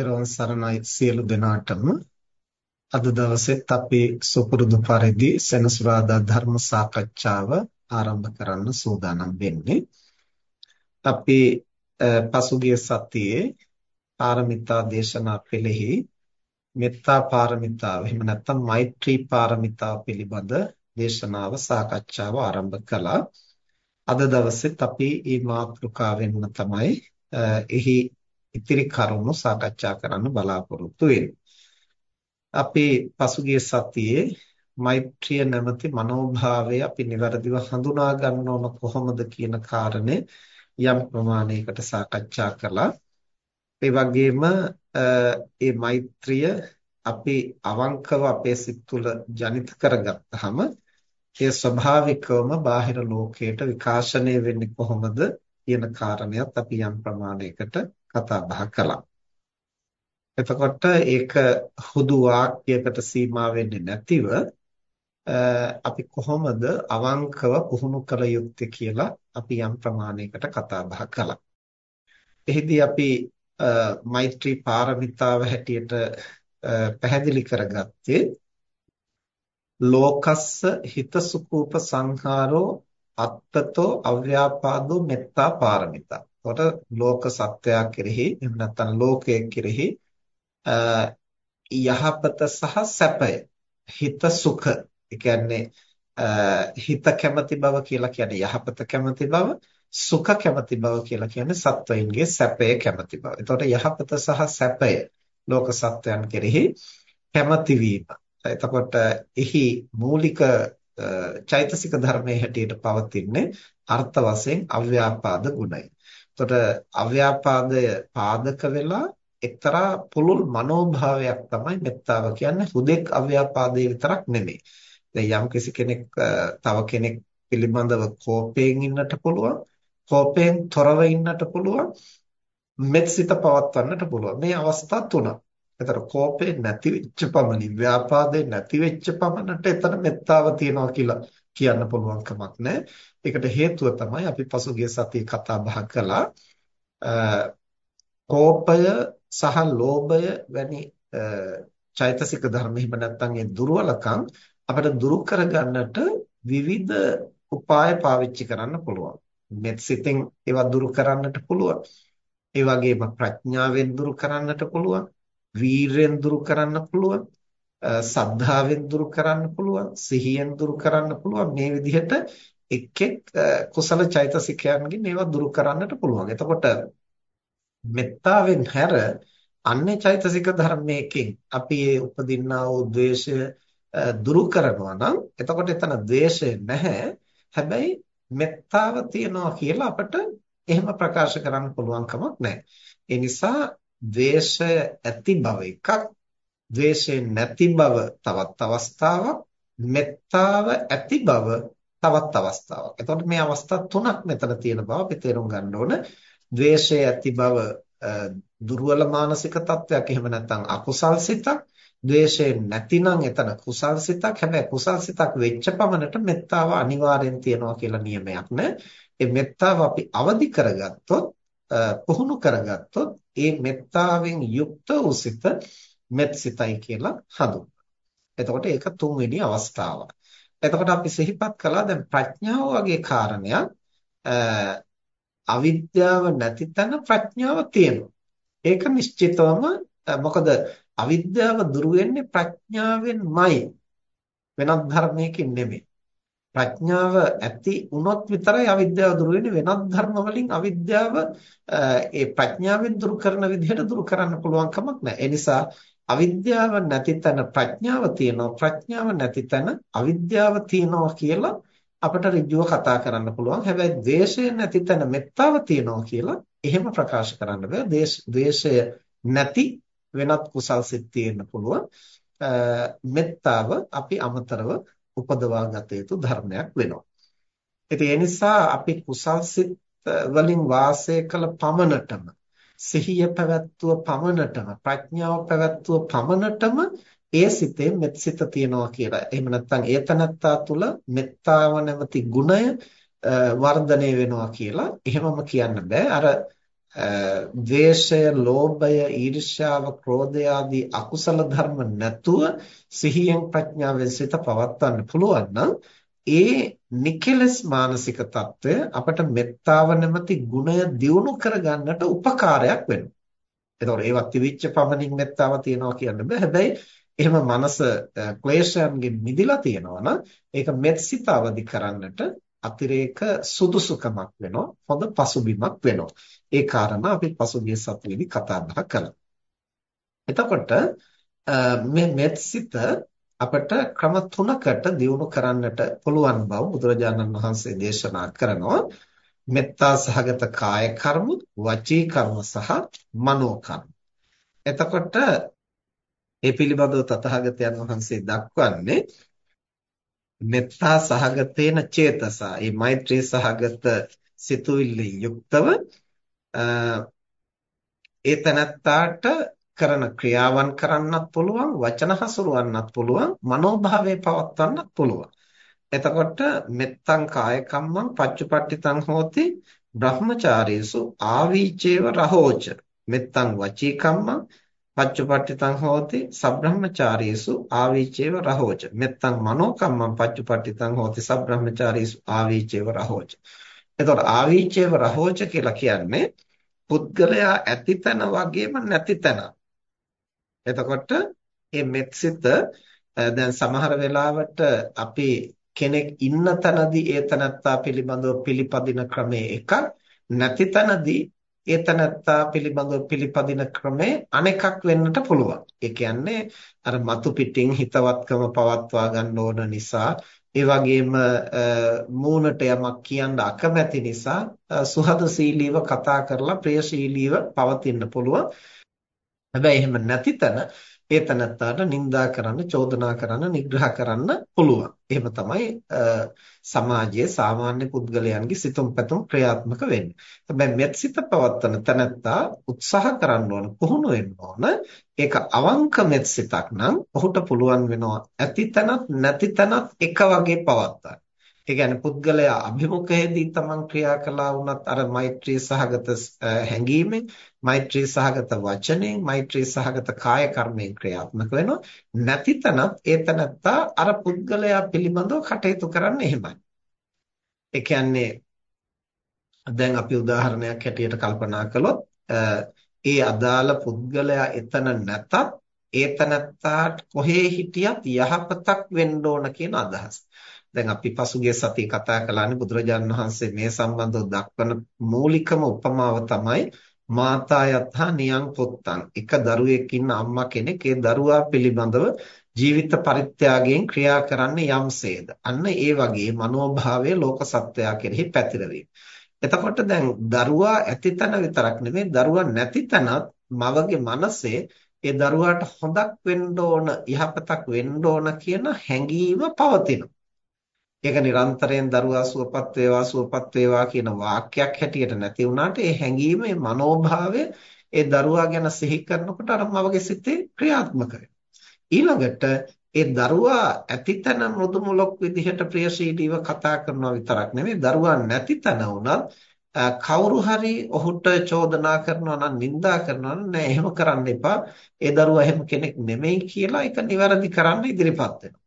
පෙරවන් සරණයි සියලු දෙනාටම අද දවසෙත් අපි සුපුරුදු පරිදි සෙනසුරාදා ධර්ම සාකච්ඡාව ආරම්භ කරන්න සූදානම් වෙන්නේ. අපි පසුගිය සතියේ පාරමිතා දේශනා පෙළෙහි මෙත්තා පාරමිතාව එහෙම නැත්නම් මෛත්‍රී පාරමිතාව පිළිබඳ දේශනාව සාකච්ඡාව ආරම්භ කළා. අද දවසෙත් අපි මේ මාතෘකාවෙන්ම තමයි එහි ඉතිරි කරුණු සාකච්ඡා කරන්න බලාපොරොත්තු වෙන්නේ. අපි පසුගිය සතියේ මෛත්‍රිය නැමැති මනෝභාවය අපි નિවරදිව හඳුනා ගන්න ඕන කොහොමද කියන කාරණේ යම් ප්‍රමාණයකට සාකච්ඡා කළා. ඒ වගේම මේ මෛත්‍රිය අපි අවංකව අපේ සිත් තුළ ජනිත කරගත්තාම ඒ ස්වභාවිකවම බාහිර ලෝකයට විකාශනය වෙන්නේ කොහොමද කියන කාරණයක් අපි යම් ප්‍රමාණයකට කතා බහ කළා. එතකොට ඒක හුදු වාක්‍යයකට සීමා වෙන්නේ නැතිව අපි කොහොමද අවංකව පුහුණු කළ යුත්තේ කියලා අපි යම් ප්‍රමාණයකට කතා බහ කළා. එහිදී අපි මෛත්‍රී පාරමිතාව හැටියට පැහැදිලි කරගත්තේ ලෝකස්ස හිතසුකූප සංඛාරෝ අත්තතෝ අව්‍යාපාදෝ මෙත්තා පාරමිතා එතකොට ලෝක සත්‍යයක් කෙරෙහි එහෙම නැත්නම් ලෝකයේ කෙරෙහි යහපත සහ සැපය හිත සුඛ ඒ කියන්නේ හිත කැමති බව කියලා කියන්නේ යහපත කැමති බව සුඛ කැමති බව කියලා කියන්නේ සත්වයින්ගේ සැපය කැමති බව. එතකොට යහපත සහ සැපය ලෝක සත්වයන් කෙරෙහි කැමති වීම. එතකොට එහි මූලික චෛතසික ධර්මයේ හැටියට පවතින්නේ අර්ථ වශයෙන් අව්‍යාපාද ගුණය. එතකොට අව්‍යාපාදය පාදක වෙලා එක්තරා පුළුල් මනෝභාවයක් තමයි මෙත්තාව කියන්නේ හුදෙක් අව්‍යාපාදයේ විතරක් නෙමෙයි. දැන් යම් කෙනෙක් තව කෙනෙක් පිළිබඳව කෝපයෙන් ඉන්නට පුළුවන්. කෝපයෙන් තොරව ඉන්නට පුළුවන්. මෙත්සිත පවත්වන්නට පුළුවන්. මේ අවස්ථා තුනක්. එතකොට කෝපේ නැති වෙච්ච පමණින් ව්‍යාපාදේ නැති වෙච්ච පමණට එතන මෙත්තාව තියනවා කියලා කියන්න පුළුවන් කමක් නැහැ. ඒකට හේතුව තමයි අපි පසුගිය සතියේ කතා බහ කළා. කෝපය සහ ලෝභය වැනි චෛතසික ධර්ම හිම නැත්නම් ඒ දුර්වලකම් අපිට දුරු කරගන්නට විවිධ උපාය පාවිච්චි කරන්න පුළුවන්. මෙත් සිතෙන් ඒවා දුරු කරන්නට පුළුවන්. ඒ වගේම ප්‍රඥාවෙන් දුරු කරන්නට පුළුවන්. වීරයෙන් දුරු කරන්න පුළුවන්. සද්ධාවෙන් දුරු කරන්න පුළුවන් සිහියෙන් දුරු කරන්න පුළුවන් මේ විදිහට එක් එක් කුසල චෛතසිකයන්ගෙන් ඒවා දුරු කරන්නට පුළුවන්. එතකොට මෙත්තාවෙන් හැර අන්නේ චෛතසික ධර්මයකින් අපි ඒ උපදින්නා වූ ද්වේෂය දුරු කරනවා නම් එතකොට එතන ද්වේෂය නැහැ. හැබැයි මෙත්තාව තියනවා කියලා අපිට එහෙම ප්‍රකාශ කරන්න පුළුවන් කමක් නැහැ. ඒ නිසා ද්වේෂය ඇති බව එකක් ද්වේෂයෙන් නැති බව තවත් අවස්ථාවක් මෙත්තාව ඇති බව තවත් අවස්ථාවක්. එතකොට මේ අවස්ථා තුනක් මෙතන තියෙන බව අපි තේරුම් ගන්න ඕන. ද්වේෂය ඇති බව දුර්වල මානසික තත්වයක් එහෙම නැත්නම් අකුසල් සිතක්. ද්වේෂය නැතිනම් එතන කුසල් සිතක්. හැබැයි කුසල් සිතක් වෙච්ච පමණට මෙත්තාව අනිවාර්යෙන් තියනවා කියලා නියමයක් නැහැ. ඒ මෙත්තාව අපි අවදි කරගත්තොත් පුහුණු කරගත්තොත් ඒ මෙත්තාවෙන් යුක්ත වූ සිත මෙත් සිතයි කියලා හඳුන්වනවා. එතකොට ඒක තුන්වෙනි අවස්ථාව. එතකොට අපි සිහිපත් කළා දැන් ප්‍රඥාව වගේ කාරණයක් අවිද්‍යාව නැති තැන ප්‍රඥාව තියෙනවා. ඒක නිශ්චිතවම මොකද අවිද්‍යාව දුරු වෙන්නේ ප්‍රඥාවෙන්මයි වෙනත් ධර්මයකින් නෙමෙයි. ප්‍රඥාව ඇති වුණොත් විතරයි අවිද්‍යාව දුරු වෙන්නේ වෙනත් ධර්ම වලින් අවිද්‍යාව ඒ ප්‍රඥාවෙන් දුරු කරන විදිහට දුරු කරන්න පුළුවන් කමක් නැහැ. ඒ නිසා අවිද්‍යාව නැති තැන ප්‍රඥාව තියෙනවා. ප්‍රඥාව නැති තැන අවිද්‍යාව තියෙනවා කියලා අපිට ඍජුව කතා කරන්න පුළුවන්. හැබැයි ද්වේෂය නැති තැන මෙත්තාව තියෙනවා කියලා එහෙම ප්‍රකාශ කරන්න බෑ. ද්වේෂය නැති වෙනත් කුසල් සිත් තියෙන්න පුළුවන්. මෙත්තාව අපි අමතරව උපදවා ගත යුතු ධර්මයක් වෙනවා. ඉතින් ඒ නිසා අපි කුසල් සිත් වලින් වාසය කළ පමණටම සිහිය පැවැත්වුව පමණටම ප්‍රඥාව පැවැත්වුව පමණටම ඒ සිතේ මෙත්සිත තියනවා කියලා. එහෙම නැත්නම් ඒ තනත්තා තුළ මෙත්තාව නැමැති ගුණය වර්ධනය වෙනවා කියලා එහෙමම කියන්න බෑ. අර ද්වේෂය, ලෝභය, ඊර්ෂ්‍යාව, ක්‍රෝධය ආදී අකුසල ධර්ම නැතුව සිහියෙන් ප්‍රඥාවෙන් සිත පවත්වන්න පුළුවන් නම් ඒ නිකලස් මානසික తত্ত্বය අපට මෙත්තාව නැමැති ගුණය දියුණු කරගන්නට උපකාරයක් වෙනවා. එතකොට ඒවත් තිවිච්ච පමණින් මෙත්තාව තියනවා කියන්න බෑ. හැබැයි එහෙම මනස ක්ලේශයන්ගෙන් මිදලා තියෙනවා නම් ඒක මෙත්සිත අවදි කරන්නට අතිරේක සුදුසුකමක් වෙනවා. හොඳ පසුබිමක් වෙනවා. ඒ කාරණා අපි පසුගිය සතියේදී කතා බහ කළා. එතකොට මේ මෙත්සිත අපට ක්‍රම තුනකට දියුණු කරන්නට පුළුවන් බව බුදුරජාණන් වහන්සේ දේශනා කරනවා මෙත්තා සහගත කාය කර්ම වචී කර්ම සහ මනෝ කර්ම එතකොට ඒ පිළිබඳව තථාගතයන් වහන්සේ දක්වන්නේ මෙත්තා සහගතේන චේතසා. මේ මෛත්‍රී සහගත සිතුවිල්ලෙන් යුක්තව ඒ තනත්තාට කරන ක්‍රියාවන් කරන්නත් පුළුවන් වචන හසුරවන්නත් පුළුවන් මනෝභාවය පවත්වන්නත් පුළුවන්. එතකොට මෙත්තං කාය කම්මං පච්චුපට්ඨිතං හෝති බ්‍රහ්මචාරීසු ආවීචේව රහෝච. මෙත්තං වචී කම්මං පච්චුපට්ඨිතං හෝති සබ්‍රහ්මචාරීසු ආවීචේව රහෝච. මෙත්තං මනෝකම්මං පච්චුපට්ඨිතං හෝති සබ්‍රහ්මචාරීසු ආවීචේව රහෝච. එතකොට ආවීචේව රහෝච කියලා කියන්නේ පුද්ගලයා ඇතිතන වගේම නැතිතන එතකොට මේ මෙත්සිත දැන් සමහර වෙලාවට අපි කෙනෙක් ඉන්න තැනදී ඒ තනත්තා පිළිබඳව පිළිපදින ක්‍රමය එකක් නැති තැනදී ඒතනත්තා පිළිබඳව පිළිපදින ක්‍රමය අනෙකක් වෙන්නට පුළුවන්. ඒ කියන්නේ අර මතු පිටින් හිතවත්කම පවත්වා ගන්න ඕන නිසා ඒ වගේම මූණට යමක් කියන්න අකමැති නිසා සුහදශීලීව කතා කරලා ප්‍රියශීලීව පවතින්න පුළුවන්. හැබැයි එහෙම නැති තැන ඒ තනත්තාට නිඳා කරන්න, චෝදනා කරන්න, නිග්‍රහ කරන්න පුළුවන්. එහෙම තමයි සමාජයේ සාමාන්‍ය පුද්ගලයන්ගේ සිතුම් පැතුම් ක්‍රියාත්මක වෙන්නේ. හැබැයි මෙත්සිත පවත්තන තනත්තා උත්සාහ කරන්න ඕන, පුහුණු වෙන්න ඕන. ඒක අවංක මෙත්සිතක් නම් ඔහුට පුළුවන් වෙනවා ඇතිතනත් නැතිතනත් එක වගේ පවත්වා ඒ කියන්නේ පුද්ගලයා අභිමුඛයේදී තමන් ක්‍රියා කළා වුණත් අර මෛත්‍රී සහගත හැඟීමෙන් මෛත්‍රී සහගත වචනෙන් මෛත්‍රී සහගත කාය කර්මයෙන් ක්‍රියාත්මක වෙනවා නැතිතනත් ඒතනත්තා අර පුද්ගලයා පිළිබඳව කටයුතු කරන්න එහෙමයි ඒ කියන්නේ දැන් අපි උදාහරණයක් හැටියට කල්පනා කළොත් ඒ අදාළ පුද්ගලයා එතන නැතත් ඒතනත්තාට කොහේ හිටියත් යහපතක් වෙන්න ඕන කියන අදහස. දැන් අපි පසුගිය සතියේ කතා කළානේ බුදුරජාණන් වහන්සේ මේ සම්බන්ධව දක්වන මූලිකම උපමාව තමයි මාතා යත්හා නියං පුත්තං. එක දරුවෙක් ඉන්න අම්මා කෙනෙක් ඒ දරුවා පිළිබඳව ජීවිත පරිත්‍යාගයෙන් ක්‍රියා කරන්නේ යම්සේද අන්න ඒ වගේ මනෝභාවය ලෝක සත්වයා කෙරෙහි පැතිරවීම. එතකොට දැන් දරුවා ඇතිතන විතරක් නෙමෙයි දරුවා නැතිතනත් මවගේ මනසේ ඒ දරුවාට හොඳක් වෙන්න ඕන යහපතක් වෙන්න ඕන කියන හැඟීම පවතිනවා. ඒක නිරන්තරයෙන් දරුවා සුවපත් වේවා සුවපත් වේවා කියන වාක්‍යයක් හැටියට නැති වුණාට ඒ හැඟීම ඒ මනෝභාවය ඒ දරුවා ගැන සිහි කරනකොට අර මවගේ සිතේ ක්‍රියාත්මක ඊළඟට ඒ දරුවා ඇතිතන මෘදු මුලක් විදිහට ප්‍රියශීලීව කතා කරනවා විතරක් නෙමෙයි දරුවා නැතිතන උනත් කවුරු හරි ඔහුට චෝදනා කරනවා නම් නිඳා කරනවා නම් නෑ එහෙම කරන්න එපා. ඒ දරුවා එහෙම කෙනෙක් නෙමෙයි කියලා ඒක නිවැරදි කරන්න ඉදිරිපත් වෙනවා.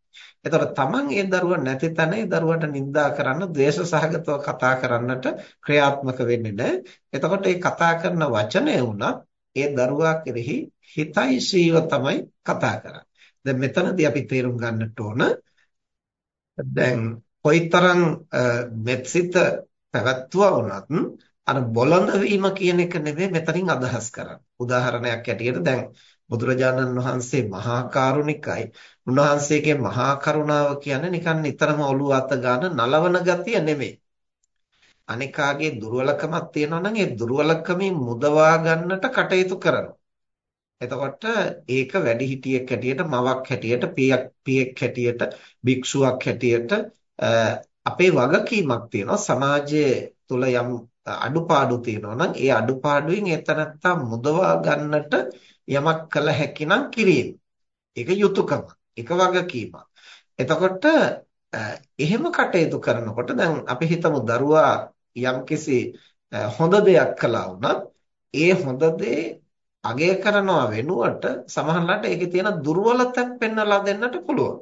එතකොට තමන් ඒ දරුවා නැති තැන ඒ දරුවට නිඳා කරන්න, ද්වේෂ සහගතව කතා කරන්නට ක්‍රියාත්මක වෙන්නේ නැහැ. එතකොට මේ කතා කරන වචනය වුණත් ඒ දරුවා කෙරෙහි හිතයිශීව තමයි කතා කරන්නේ. දැන් මෙතනදී අපි තේරුම් ගන්නට ඕන දැන් කොයිතරම් මෙත්සිත පැවැත්වුවා වුණත් අර බොළඳ වීම කියන එක නෙමෙයි මෙතනින් අදහස් කරන්නේ. උදාහරණයක් ඇටියට දැන් බුදුරජාණන් වහන්සේ මහා කරුණිකයි. උන්වහන්සේගේ මහා කරුණාව කියන්නේ නිකන් නිතරම ඔළුව අත ගන්න නලවන ගතිය නෙමෙයි. අනිකාගේ දුර්වලකමක් තියෙනවා නම් ඒ දුර්වලකමින් මුදවා ගන්නට කටයුතු කරනවා. එතකොට ඒක වැඩිහිටියෙක් හැටියට මවක් හැටියට පියක් පියෙක් හැටියට භික්ෂුවක් හැටියට අපේ වගකීමක් තියෙනවා සමාජයේ තුල යම් අඩුපාඩු තියෙනවා නම් ඒ අඩුපාඩුවෙන් එතනත්තා මුදවා ගන්නට යමක් කළ හැකි නම් කිරීම. ඒක යුතුයකම. ඒක වගකීමක්. එතකොට එහෙම කටයුතු කරනකොට දැන් අපි හිතමු දරුවා යම්කිසි හොඳ දෙයක් කළා වුණත් ඒ හොඳ දේ අගය කරනවා වෙනුවට සමහරවිට ඒකේ තියෙන දුර්වලතක් පෙන්වලා දෙන්නට පුළුවන්.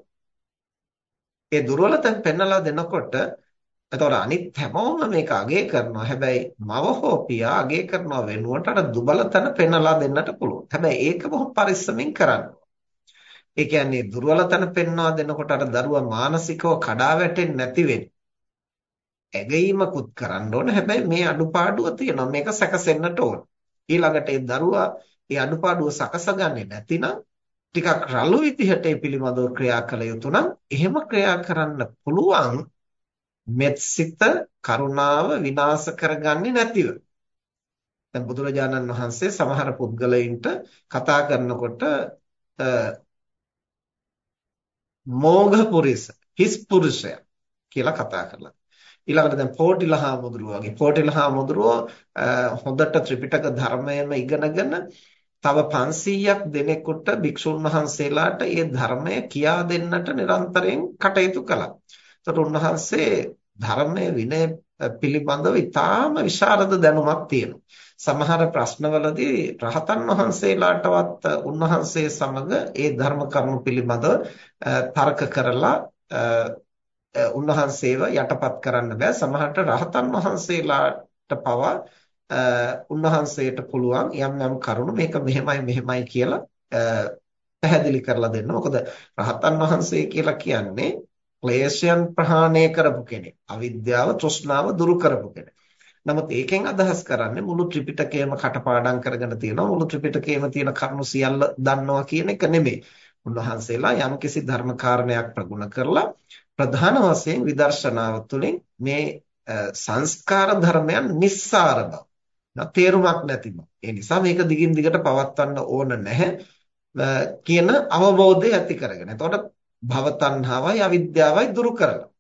ඒ දුර්වලතෙන් පෙන්වලා දෙනකොට එතකොට අනිත් හැමෝම මේක අගය කරනවා. හැබැයි මව හෝ පියා අගය කරනවා වෙනුවට අර දුබලතන පෙන්වලා දෙන්නට පුළුවන්. හැබැයි ඒක බොහොම පරිස්සමින් කරන්න. ඒ කියන්නේ දුර්වලතන පෙන්වා දෙනකොට අර දරුවා මානසිකව කඩා වැටෙන්නේ නැති වෙන්නේ. ඇගීමකුත් කරන්න ඕන. හැබැයි මේ අඩුපාඩුව තියෙනවා. මේක සැකසෙන්නට ඕන. ඊළඟට ඒ දරුවා ඒ අඩුපාඩුව සකසගන්නේ නැතිනම් ටිකක් රළු විදිහට ඒ පිළිබඳව ක්‍රියා කළ යුතු නම් එහෙම ක්‍රියා කරන්න පුළුවන් මෙත්සිත කරුණාව විනාශ කරගන්නේ නැතිව. දැන් බුදුරජාණන් වහන්සේ සමහර පුද්ගලයින්ට කතා කරනකොට මෝඝ පුරිස හිස් පුරුෂය කියලා කතා කරලා. ඊළඟට දැන් පෝටිලහා මුදුරුව වගේ පෝටිලහා මුදුරුව හොඳට ත්‍රිපිටක ධර්මයම ඉගෙනගෙන තව 500ක් දෙනෙකුට භික්ෂුන් වහන්සේලාට මේ ධර්මය කියා දෙන්නට නිරන්තරයෙන් කටයුතු කළා. ඒතකොට උන්වහන්සේ ධර්මයේ විනය පිළිබඳව ඉතාම විශාරද දැනුමක් තියෙනවා. සමහර ප්‍රශ්නවලදී රහතන් වහන්සේලාටවත් උන්වහන්සේ සමග ඒ ධර්ම කරුණු පිළිබඳව තර්ක කරලා උන්වහන්සේව යටපත් කරන්න බෑ. සමහරට රහතන් වහන්සේලාට පවා උන්වහන්සේට පුළුවන් යම් යම් කරුණු මේක මෙහෙමයි මෙහෙමයි කියලා පැහැදිලි කරලා දෙන්න. මොකද රහතන් වහන්සේ කියලා කියන්නේ ක්ලේශයන් ප්‍රහාණය කරපු කෙනෙක්. අවිද්‍යාව, තෘෂ්ණාව දුරු කරපු කෙනෙක්. නමුත් ඒකෙන් අදහස් කරන්නේ මුළු ත්‍රිපිටකයම කටපාඩම් කරගෙන තියෙනවා. මුළු ත්‍රිපිටකයේම තියෙන කරුණු සියල්ල දන්නවා කියන එක නෙමෙයි. උන්වහන්සේලා යම්කිසි ධර්ම කාරණයක් ප්‍රගුණ කරලා ප්‍රධාන වශයෙන් විදර්ශනාව තුළින් මේ සංස්කාර ධර්මයන් නිස්සාර බව තේරුමක් නැති බව. ඒ නිසා මේක දිගින් දිගට පවත්වන්න ඕන නැහැ කියන අවබෝධය ඇති කරගෙන. එතකොට භව තණ්හාවයි අවිද්‍යාවයි දුරු කරලා.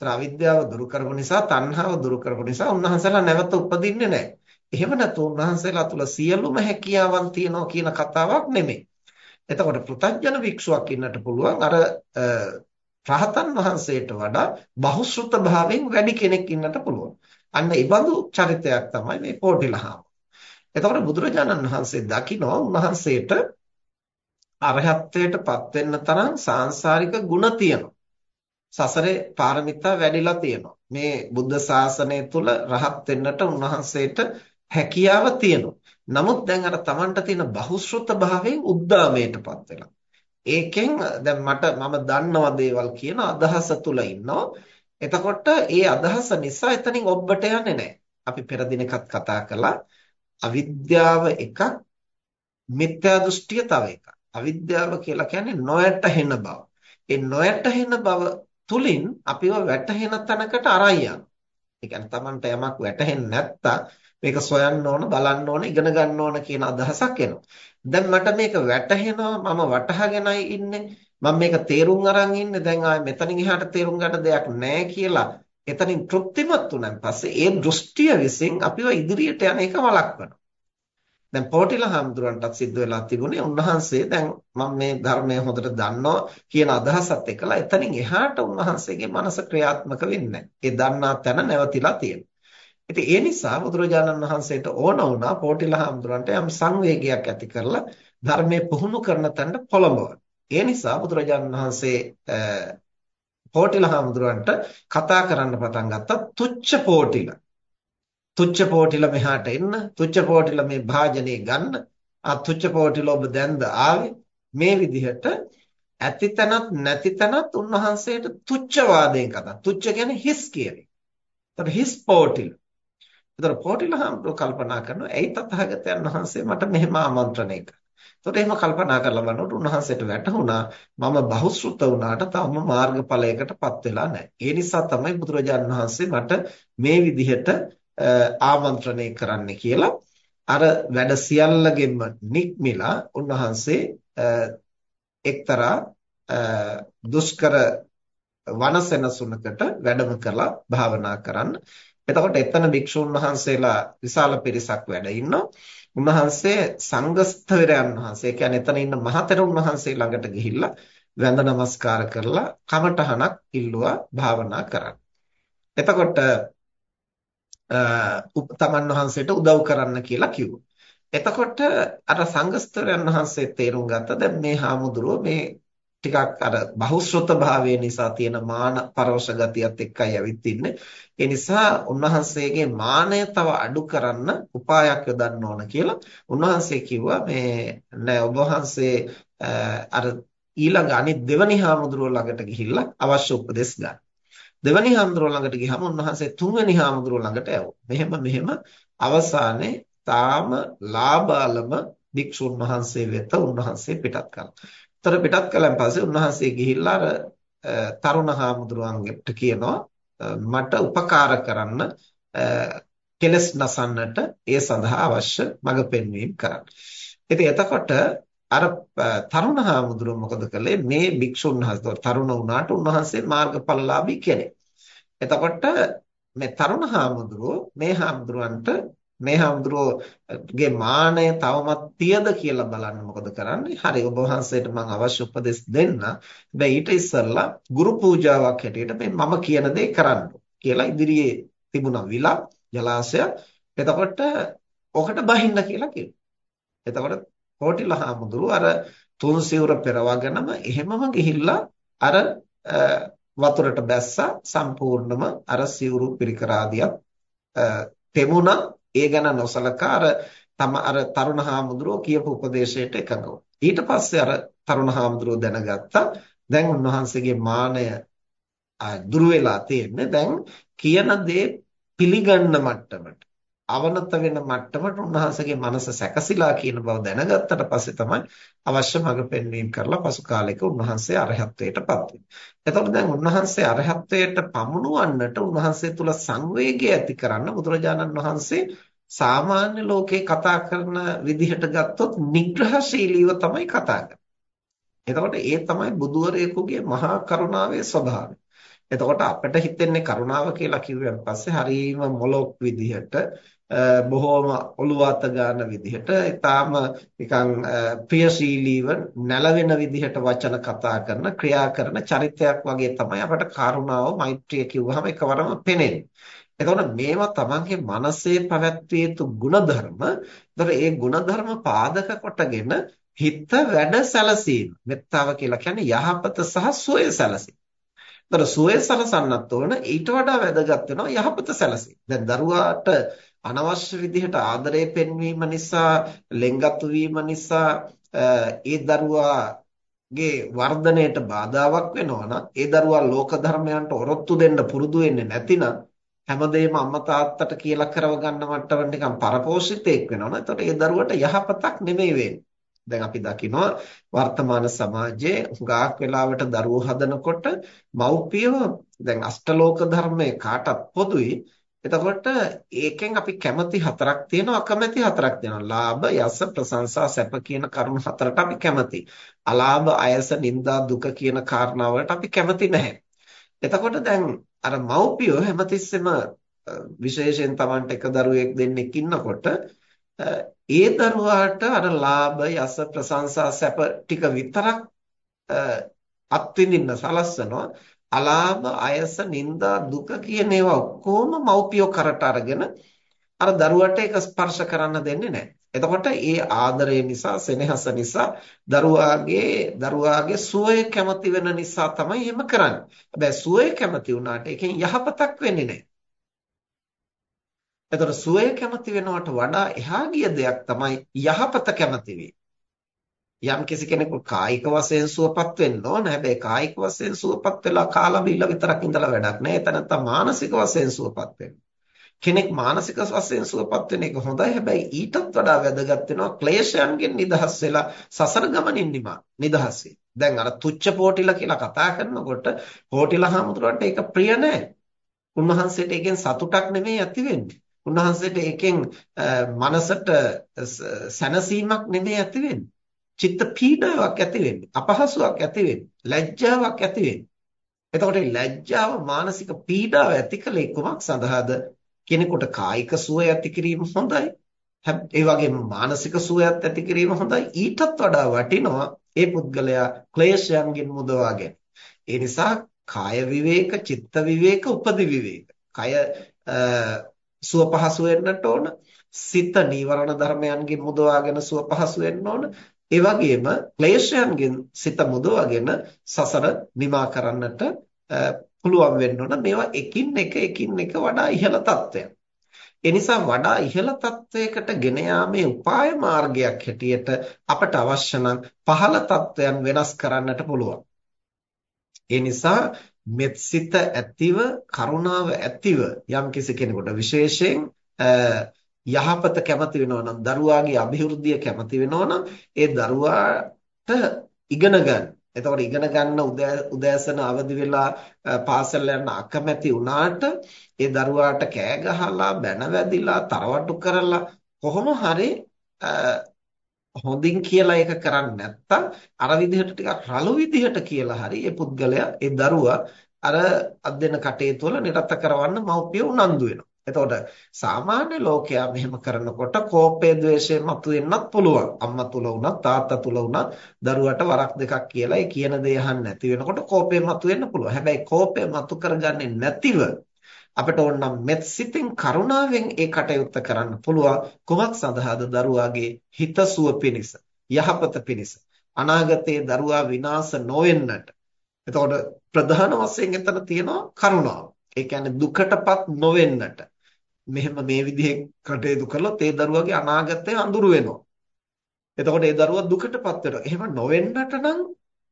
ඒතර අවිද්‍යාව දුරු කරපු නිසා තණ්හාව දුරු කරපු නිසා උන්වහන්සේලා නැවත උපදින්නේ නැහැ. එහෙම නැතු උන්වහන්සේලා තුල සියලුම හැකියාවන් තියෙනවා කියන කතාවක් නෙමෙයි. එතකොට පෘථග්ජන භික්ෂුවක් ඉන්නට පුළුවන් අර රහතන් වහන්සේට වඩා බහුශෘත භාවයෙන් වැඩි කෙනෙක් ඉන්නට පුළුවන්. අන්න ඒ බඳු චරිතයක් තමයි මේ පොටිලහාම. එතකොට බුදුරජාණන් වහන්සේ දකිනවා උන්වහන්සේට අරහත්ත්වයටපත් වෙන්න තරම් සාංශාරික ගුණ තියෙනවා. සසරේ පාරමිතා වැඩිලා තියෙනවා. මේ බුද්ධ ශාසනය තුල රහත් වෙන්නට උන්වහන්සේට හැකියාව තියෙනවා. නමුත් දැන් අර Tamanට තියෙන බහුශෘත භාවයෙන් උද්දාමයටපත් වෙලා. ඒකෙන් දැන් මට මම දන්නවා දේවල් කියන අදහස තුල ඉන්නවා. එතකොට ඒ අදහස නිසා එතනින් ඔබට යන්නේ නැහැ. අපි පෙර දිනකත් කතා කළා අවිද්‍යාව එකක් මිත්‍යා දෘෂ්ටිය තව එකක්. අවිද්‍යාව කියලා කියන්නේ නොයැටහෙන බව. ඒ නොයැටහෙන බව තුලින් අපිව වැටහෙන තැනකට අරන් යනවා. ඒ කියන්නේ Tamanට යමක් වැටහෙන්නේ නැත්තම් මේක සොයන්න ඕන, බලන්න ඕන, ඉගෙන ගන්න ඕන කියන අදහසක් එනවා. දැන් මට මේක වැටහෙනවා මම වටහාගෙනයි ඉන්නේ. මම මේක තේරුම් අරන් ඉන්නේ. දැන් ආයේ මෙතනින් එහාට තේරුම් ගන්න දෙයක් නැහැ කියලා එතනින් තෘප්තිමත් වුණාන් පස්සේ ඒ දෘෂ්ටිය විසින් අපිව ඉදිරියට යන එක වළක්වනවා. දැන් පොටිල හාමුදුරන්ටත් සිද්ධ වෙලා තිබුණේ උන්වහන්සේ දැන් මම මේ ධර්මය හොඳට දන්නවා කියන අදහසත් එක්කලා එතනින් එහාට උන්වහන්සේගේ මනස ක්‍රියාත්මක වෙන්නේ ඒ දන්නා තැන නැවතිලා තියෙනවා. ඉතින් ඒ නිසා බුදුරජාණන් වහන්සේට ඕන වුණා පොටිල හාමුදුරන්ට යම් සංවේගයක් ඇති කරලා ධර්මයේ පුහුණු කරන තැනට පොළඹවන්න. ඒ නිසා බුදුරජාණන් වහන්සේ පොටිල හාමුදුරන්ට කතා කරන්න පටන් ගත්තා තුච්ච පොටිල. තුච්ච පොටිල මෙහාට එන්න තුච්ච පොටිල මේ භාජනේ ගන්න ආ තුච්ච පොටිල ඔබ දැන්ද ආවේ මේ විදිහට ඇතිතනත් නැතිතනත් උන්වහන්සේට තුච්ච වාදයෙන් කතා තුච්ච කියන්නේ හිස් කියන එක. ඒතර හිස් පොටිල. ඒතර පොටිල හම්බුව කල්පනා කරනවා ඇයි තථාගතයන් වහන්සේ මට මෙහෙම ආමන්ත්‍රණය කළේ. ඒතර එහෙම කල්පනා කරලා බලනකොට උන්වහන්සේට වැටහුණා මම බහුශෘත වුණාට තවම මාර්ගඵලයකටපත් වෙලා නැහැ. ඒ නිසා තමයි බුදුරජාණන් වහන්සේ මට මේ විදිහට ආමන්ත්‍රණය කරන්න කියලා අර වැඩ සියල්ලගෙම නික්මිලා උන්වහන්සේ එක්තරා දුෂ්කර වනසෙනසුනකට වැඩම කළා භාවනා කරන්න. එතකොට එතන භික්ෂුන් වහන්සේලා විශාල පිරිසක් වැඩ ඉන්නවා. උන්වහන්සේ සංඝස්ථවිරයන් වහන්සේ කියන්නේ එතන ඉන්න මහතෙරුන් වහන්සේ ළඟට ගිහිල්ලා වැඳ නමස්කාර කරලා කමඨහනක් ඉල්ලුවා භාවනා කරන්න. එතකොට තමන් වහන්සේට උදව් කරන්න කියලා කිව්වා. එතකොට අර සංඝස්තරයන් වහන්සේ තේරුම් ගත්තා දැන් මේ හාමුදුරුව මේ ටිකක් අර බහුශ්‍රත භාවය නිසා තියෙන මාන පරවශ ගතියත් එක්කයි ඇවිත් ඉන්නේ. ඒ නිසා උන්වහන්සේගේ මානය තව අඩු කරන්න උපායක් යොදන්න ඕන කියලා උන්වහන්සේ කිව්වා මේ නෑ ඔබ වහන්සේ අර ඊළඟ අනිත් දෙවනි හාමුදුරුව ළඟට ගිහිල්ලා අවශ්‍ය උපදෙස් ගන්න. දෙවනි හාමුදුරුව ළඟට ගියහම උන්වහන්සේ තුන්වෙනි හාමුදුරුව ළඟට යවුවා. මෙහෙම මෙහෙම අවසානයේ තාම ලාබාලම භික්ෂුන් වහන්සේ වෙත උන්වහන්සේ පිටත් කළා. තර පිටත් කළාන් පස්සේ උන්වහන්සේ ගිහිල්ලා අර තරුණ හාමුදුරුවන්ගෙට කියනවා මට උපකාර කරන්න කෙලස් නසන්නට ඒ සඳහා අවශ්‍ය මඟ පෙන්වීම කරන්න. ඉතින් එතකොට අර තරුණ හාමුදුරුව මොකද කළේ මේ භික්ෂුන් වහන්සේ තරුණ වුණාට උන්වහන්සේ මාර්ගඵලලාභී කෙනෙක්. එතකොට මේ තරුණ හාමුදුරුව මේ හාමුදුරුවන්ට මේ හාමුදුරුවෝගේ මානය තවමත් තියද කියලා බලන්න මොකද කරන්නේ? හරි ඔබ වහන්සේට මම අවශ්‍ය උපදෙස් දෙන්න. හැබැයි ඊට ඉස්සෙල්ලා ගුරු පූජාවක් හැටියට මේ මම කියන දේ කරන්න කියලා ඉදිරියේ තිබුණා විලා ජලාශය. එතකොට ඔකට බහින්න කියලා කිව්වා. එතකොට කෝටිල හාමුදුරුවෝ අර තුන් සිවුර පෙරවගෙනම එහෙමම ගිහිල්ලා අර වතුරට බැස්සා සම්පූර්ණම අර සිවුරු පිරිකර ආදියක් තෙමුණා ඒ ගැන නොසලකා අර තම අර තරුණ හාමුදුරුවෝ කියපු උපදේශයට එකඟ වුණා. ඊට පස්සේ අර තරුණ හාමුදුරුවෝ දැනගත්තා දැන් උන්වහන්සේගේ මානය දුර වෙලා තියෙන්නේ. දැන් කියන දේ පිළිගන්න මට්ටමට අවනත වෙන මට්ටමට උන්වහන්සේගේ මනස සැකසීලා කියන බව දැනගත්තට පස්සේ තමයි අවශ්‍ය මඟ පෙන්වීම කරලා පසු කාලයක උන්වහන්සේ අරහත්ත්වයටපත් වෙන්නේ. එතකොට දැන් උන්වහන්සේ අරහත්ත්වයට පමුණුවන්නට උන්වහන්සේ තුල සංවේගය ඇති කරන්න බුදුරජාණන් වහන්සේ සාමාන්‍ය ලෝකේ කතා කරන විදිහට ගත්තොත් නිග්‍රහශීලීව තමයි කතා කරන්නේ. එතකොට ඒ තමයි බුදුවරයෙකුගේ මහා කරුණාවේ ස්වභාවය. එතකොට අපිට හිතෙන්නේ කරුණාව කියලා කිව්වන් පස්සේ හරීම මොලොක් විදිහට බොහෝම ඔළුව අත ගන්න විදිහට ඊටාම නිකන් ප්‍රියශීලීව නැලවෙන විදිහට වචන කතා කරන ක්‍රියා කරන චරිතයක් වගේ තමයි අපට කරුණාව මෛත්‍රිය කිව්වහම එකවරම පෙනෙන්නේ. එතකොට මේවා තමන්ගේ මනසේ පැවැත්විය යුතු ගුණධර්ම. ඒතර ඒ ගුණධර්ම පාදක කොටගෙන හිත වැඩ සැලසීම. මෙත්තාව කියලා කියන්නේ යහපත සහ සුවය සැලසීම. ඒතර සුවය සැලසන්නත් ඕන ඊට වඩා වැදගත් වෙනවා යහපත සැලසීම. දැන් දරුවාට අනවශ්‍ය විදිහට ආදරය පෙන්වීම නිසා ලෙන්ගතු වීම නිසා ඒ දරුවාගේ වර්ධනයට බාධාවක් වෙනවා නම් ඒ දරුවා ලෝක ධර්මයන්ට ඔරොත්තු දෙන්න පුරුදු වෙන්නේ නැතිනම් හැමදේම අම්මා තාත්තට කියලා කරව ගන්න මට්ටමට නිකන් පරපෝෂිතෙක් වෙනවනේ. එතකොට ඒ දරුවට යහපතක් නෙමෙයි වෙන්නේ. දැන් අපි දකිනවා වර්තමාන සමාජයේ හුඟක් වෙලාවට දරුවෝ හදනකොට මව්පියෝ දැන් අෂ්ටලෝක ධර්මයේ කාටත් පොදුයි එතකොට ඒකෙන් අපි කැමති හතරක් තියෙනවා අකමැති හතරක් තියෙනවා. ලාභ, යස, ප්‍රශංසා, සැප කියන කරුණු හතරට අපි කැමති. අලාභ, අයස, නිന്ദා, දුක කියන කාරණාවලට අපි කැමති නැහැ. එතකොට දැන් අර මව්පියෝ හැමතිස්සෙම විශේෂයෙන් Tamanට එක දරුවෙක් දෙන්නෙක් ඉන්නකොට ඒ දරුවාට අර ලාභ, යස, ප්‍රශංසා, සැප ටික විතරක් අත්විඳින්න සලස්සනවා. අලාභ, අයස, නිന്ദා, දුක කියන ඒවා ඔක්කොම මව්පියෝ කරට අරගෙන අර දරුවට ඒක ස්පර්ශ කරන්න දෙන්නේ නැහැ. එතකොට ඒ ආදරය නිසා, සෙනෙහස නිසා දරුවාගේ දරුවාගේ සුවය කැමති වෙන නිසා තමයි එහෙම කරන්නේ. හැබැයි සුවය කැමති වුණාට ඒකෙන් යහපතක් වෙන්නේ නැහැ. එතකොට සුවය කැමති වෙනවට වඩා එහා ගිය දෙයක් තමයි යහපත කැමති වේ. යම් කිසි කෙනෙකු කායික වශයෙන් සුවපත් වෙන්න ඕන. හැබැයි කායික වශයෙන් සුවපත් වෙලා කාලා බිල්ල විතරක් ඉඳලා වැඩක් නැහැ. එතන නැත්තම් මානසික වශයෙන් සුවපත් වෙන්න. කෙනෙක් මානසික වශයෙන් සුවපත් වෙන එක හොඳයි. හැබැයි ඊටත් වඩා වැදගත් වෙනවා ක්ලේශයන්ගෙන් නිදහස් වෙලා සසර ගමනින් නිදහස් දැන් අර තුච්ච පෝටිල කියලා කතා කරනකොට පෝටිල හාමුදුරුවන්ට ඒක ප්‍රිය නැහැ. උන්වහන්සේට ඒකෙන් සතුටක් නෙමෙයි ඇති වෙන්නේ. උන්වහන්සේට ඒකෙන් මනසට සැනසීමක් නෙමෙයි ඇති වෙන්නේ. චිත්ත පීඩාවක් ඇති වෙන්නේ. අපහසුාවක් ඇති වෙන්නේ. ලැජ්ජාවක් ඇති වෙන්නේ. එතකොට ලැජ්ජාව මානසික පීඩාව ඇති කලේ කුමක් සඳහාද? කෙනෙකුට කායික සුවය ඇති කිරීම හොඳයි. ඒ වගේම මානසික සුවයත් ඇති කිරීම හොඳයි. ඊටත් වඩා වටිනවා ඒ පුද්ගලයා ක්ලේශයන්ගෙන් මුදවා ඒ නිසා කාය විවේක, චිත්ත විවේක, උපදි විවේක. කය සුව පහසු වෙන්නට ඕන. සිත නීවරණ ධර්මයන්ගෙන් මුදවාගෙන සුව පහසු වෙන්න ඕන. ඒ වගේම ක්ලේශයන්ගෙන් සිත මුදවාගෙන සසර නිමා කරන්නට පුළුවන් වෙන්න ඕන. මේවා එකින් එක එකින් එක වඩා ඉහළ තත්ත්වයක්. ඒ නිසා වඩා ඉහළ තත්වයකට ගෙන යාමේ උපාය මාර්ගයක් හැටියට අපට අවශ්‍ය නම් පහළ තත්වයන් වෙනස් කරන්නට පුළුවන්. ඒ නිසා මෙත්සිත ඇතිව කරුණාව ඇතිව යම් කිසි කෙනෙකුට විශේෂයෙන් යහපත කැමති වෙනවා නම් දරුවාගේ અભිවෘද්ධිය කැමති වෙනවා නම් ඒ දරුවාට ඉගෙන ගන්න. එතකොට ඉගෙන ගන්න උදෑසන අවදි වෙලා පාසල් යන අකමැති වුණාට ඒ දරුවාට කෑ ගහලා බැන වැදිලා තරවටු කරලා කොහොම හරි හොඳින් කියලා ඒක කරන්නේ නැත්තම් අර විදිහට ටිකක් රළු විදිහට කියලා හරි ඒ පුද්ගලයා ඒ දරුවා අර අධ්‍යයන කටයුතු වල නිරත කරවන්න මව්පිය උනන්දු වෙනවා. එතකොට සාමාන්‍ය ලෝකයා මෙහෙම කරනකොට කෝපය ද්වේෂය මතුවෙන්නත් පුළුවන්. අම්මා තුල වුණත් තාත්තා තුල වුණත් දරුවට වරක් දෙකක් කියලා ඒ කියන දේ අහන්න නැති වෙනකොට කෝපය මතුවෙන්න පුළුවන්. හැබැයි කෝපය මතු කරගන්නේ නැතිව අපිට ඕනනම් මෙත් සිතින් කරුණාවෙන් ඒ කටයුත්ත කරන්න පුළුවන්. කුමක් සඳහාද? දරුවාගේ හිතසුව පිණිස යහපත පිණිස. අනාගතයේ දරුවා විනාශ නොවෙන්නට. එතකොට ප්‍රධාන වශයෙන් එතන තියෙනවා කරුණාව. ඒ කියන්නේ දුකටපත් නොවෙන්නට. මෙහෙම මේ විදිහේ කටයුතු කළොත් ඒ දරුවාගේ අනාගතය අඳුර වෙනවා එතකොට ඒ දරුවා දුකටපත් වෙනවා එහෙම නොවෙන්නට නම්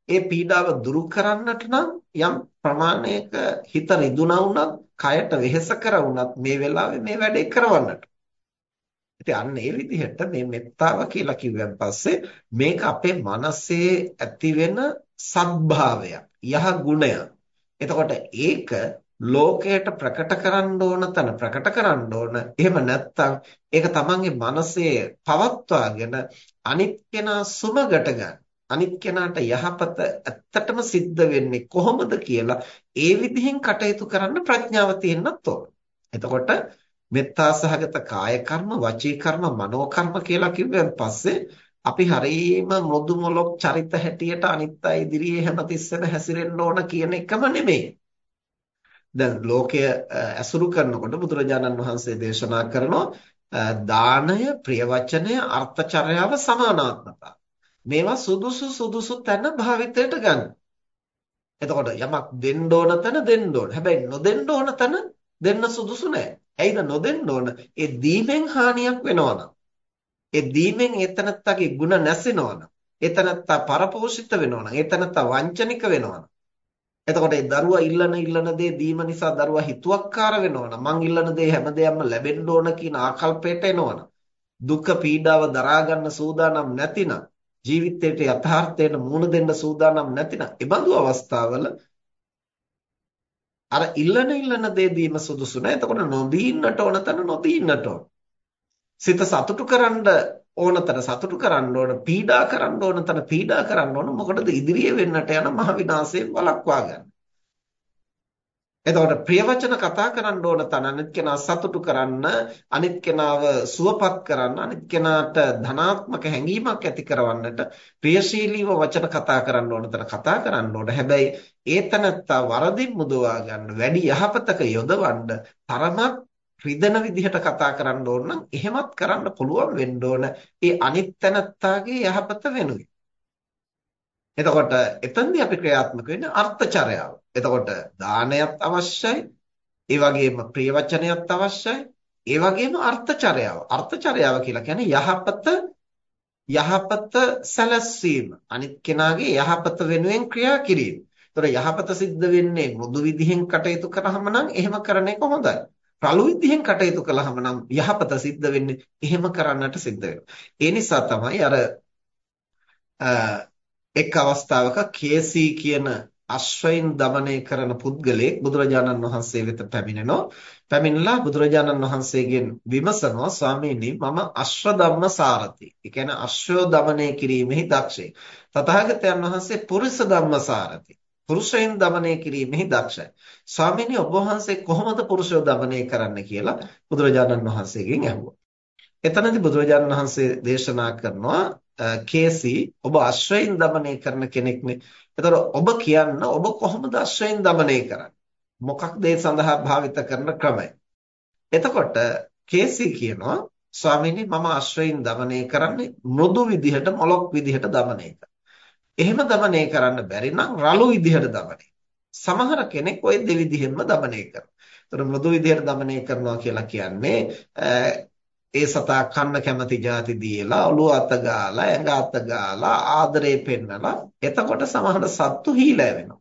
ඒ පීඩාව දුරු කරන්නට නම් යම් ප්‍රමාණයක හිත රිදුණා වුණත්, කයට වෙහෙස කර වුණත් මේ වෙලාවේ මේ වැඩේ කරවන්නට. ඉතින් අන්න ඒ විදිහට මේ මෙත්තාව කියලා කිව්වන් පස්සේ මේක අපේ මනසේ ඇතිවෙන සත්භාවයක්, යහ ගුණයක්. එතකොට ඒක ලෝකයට ප්‍රකට කරන්න ඕන තන ප්‍රකට කරන්න ඕන. එහෙම නැත්නම් ඒක තමන්ගේ මනසේ පවත්වාගෙන අනිත් කෙනා සුමගට ගන්න. අනිත් කෙනාට යහපත ඇත්තටම සිද්ධ වෙන්නේ කොහොමද කියලා ඒ විදිහෙන් කටයුතු කරන්න ප්‍රඥාව තියෙන්නත් ඕන. එතකොට මෙත්තා සහගත කාය කර්ම, වචී කර්ම, මනෝ කර්ම කියලා කිව්වන් පස්සේ අපි හරීම මෘදු මොලොක් චරිත හැටියට අනිත් අය ඉදිරියේ හැමතිස්සෙම හැසිරෙන්න ඕන කියන එකම නෙමෙයි. දැන් ලෝකය ඇසුරු කරනකොට බුදුරජාණන් වහන්සේ දේශනා කරනවා දානය, ප්‍රිය වචනය, අර්ථචර්යාව සමානාත්මතාව. මේවා සුදුසු සුදුසු තැන භාවිතයට ගන්න. එතකොට යමක් දෙන්න ඕන තැන දෙන්න ඕන. හැබැයි නොදෙන්න ඕන තැන දෙන්න සුදුසු නැහැ. ඇයිද නොදෙන්න ඕන? ඒ දීමෙන් හානියක් වෙනවනම්. ඒ දීමෙන් ඒතනත්තගේ ಗುಣ නැසෙනවනම්. ඒතනත්තා පරපෝෂිත වෙනවනම්. ඒතනත්තා වංචනික වෙනවනම්. එතකොට ඒ දරුවා ඉල්ලන ඉල්ලන දේ දීම නිසා දරුවා හිතුවක්කාර වෙනවනම් මං ඉල්ලන දේ හැමදේම ලැබෙන්න ඕන කියන ආකල්පයට එනවනම් දුක පීඩාව දරා ගන්න සූදානම් නැතිනම් ජීවිතයේ යථාර්ථයට මුහුණ දෙන්න සූදානම් නැතිනම් ඒබඳු අවස්ථාවල අර ඉල්ලන ඉල්ලන දේ දීම සුදුසු නෑ. එතකොට නොදී ඉන්නට ඕන තැන නොදී ඉන්නට ඕන. සිත සතුටු කරන්න ඕන තැන සතුටු කරන්න ඕන, පීඩා කරන්න ඕන තැන පීඩා කරන්න ඕන. මොකටද ඉදිරිය වෙන්නට යන මහ විනාශයෙන් වළක්වා ගන්න. එතකොට ප්‍රිය වචන කතා කරන්න ඕන තන අනිත් කෙනා සතුටු කරන්න අනිත් කෙනාව සුවපත් කරන්න අනිත් කෙනාට ධනාත්මක හැඟීමක් ඇති කරවන්නට ප්‍රියශීලීව වචන කතා කරන්න ඕන තන කතා කරන්න ඕන හැබැයි ඒතනත්තා වරදින් මුදවා ගන්න වැඩි යහපතක යොදවන්න තරමක් රිදෙන විදිහට කතා කරන්න ඕන නම් එහෙමත් කරන්න පුළුවන් වෙන්න ඕන ඒ අනිත් තනත්තාගේ යහපත වෙනුවෙන් එතකොට එතෙන්දී අපි ක්‍රියාත්මක වෙන්නේ අර්ථචරයාව. එතකොට දානයත් අවශ්‍යයි. ඒ වගේම ප්‍රිය වචනයත් අවශ්‍යයි. ඒ වගේම අර්ථචරයාව. අර්ථචරයාව කියලා කියන්නේ යහපත යහපත සැලැස්වීම. අනිත් කෙනාගේ යහපත වෙනුවෙන් ක්‍රියා කිරීම. එතකොට යහපත සිද්ධ වෙන්නේ මෘදු විදිහෙන් කටයුතු කරාම නම් එහෙම කරන එක හොඳයි. රළු විදිහෙන් කටයුතු කළාම නම් යහපත සිද්ධ වෙන්නේ එහෙම කරන්නට සිද්ධ වෙනවා. ඒ නිසා තමයි අර එක් අවස්ථාවක කේසී කියන අශ්වයින් দমনය කරන පුද්ගලයෙක් බුදුරජාණන් වහන්සේ වෙත පැමිණෙනවා. පැමිණලා බුදුරජාණන් වහන්සේගෙන් විමසනවා ස්වාමීනි මම අශ්ව ධම්ම සාරති. ඒ කියන්නේ අශ්වය দমনය කිරීමෙහි දක්ෂයි. තථාගතයන් වහන්සේ පුරිස ධම්ම සාරති. පුරුෂයන් দমনය කිරීමෙහි දක්ෂයි. ස්වාමීනි ඔබ වහන්සේ කොහොමද පුරුෂයෝ দমনය කරන්න කියලා බුදුරජාණන් වහන්සේගෙන් ඇහුවා. එතනදී බුදුරජාණන් වහන්සේ දේශනා කරනවා කේසි ඔබ අශ්වයන් দমনය කරන කෙනෙක්නේ. ඒතර ඔබ කියන්න ඔබ කොහොමද අශ්වයන් দমনය කරන්නේ? මොකක්ද ඒ සඳහා භාවිත කරන ක්‍රමය? එතකොට කේසි කියනවා ස්වාමීනි මම අශ්වයන් দমনය කරන්නේ මෘදු විදිහට මොලොක් විදිහට দমনය කරනවා. එහෙම দমনය කරන්න බැරි නම් රළු විදිහට দমনය. සමහර කෙනෙක් ওই දෙවිදිහෙන්ම দমনය කරනවා. ඒතර මෘදු විදිහට দমনය කරනවා කියලා කියන්නේ ඒ සතා කන්න කැමති જાති දීලා ඔළුව අත ගාලා ඇඟ අත ගාලා ආදරේ පෙන්නලා එතකොට සමහර සත්තු හීලා වෙනවා.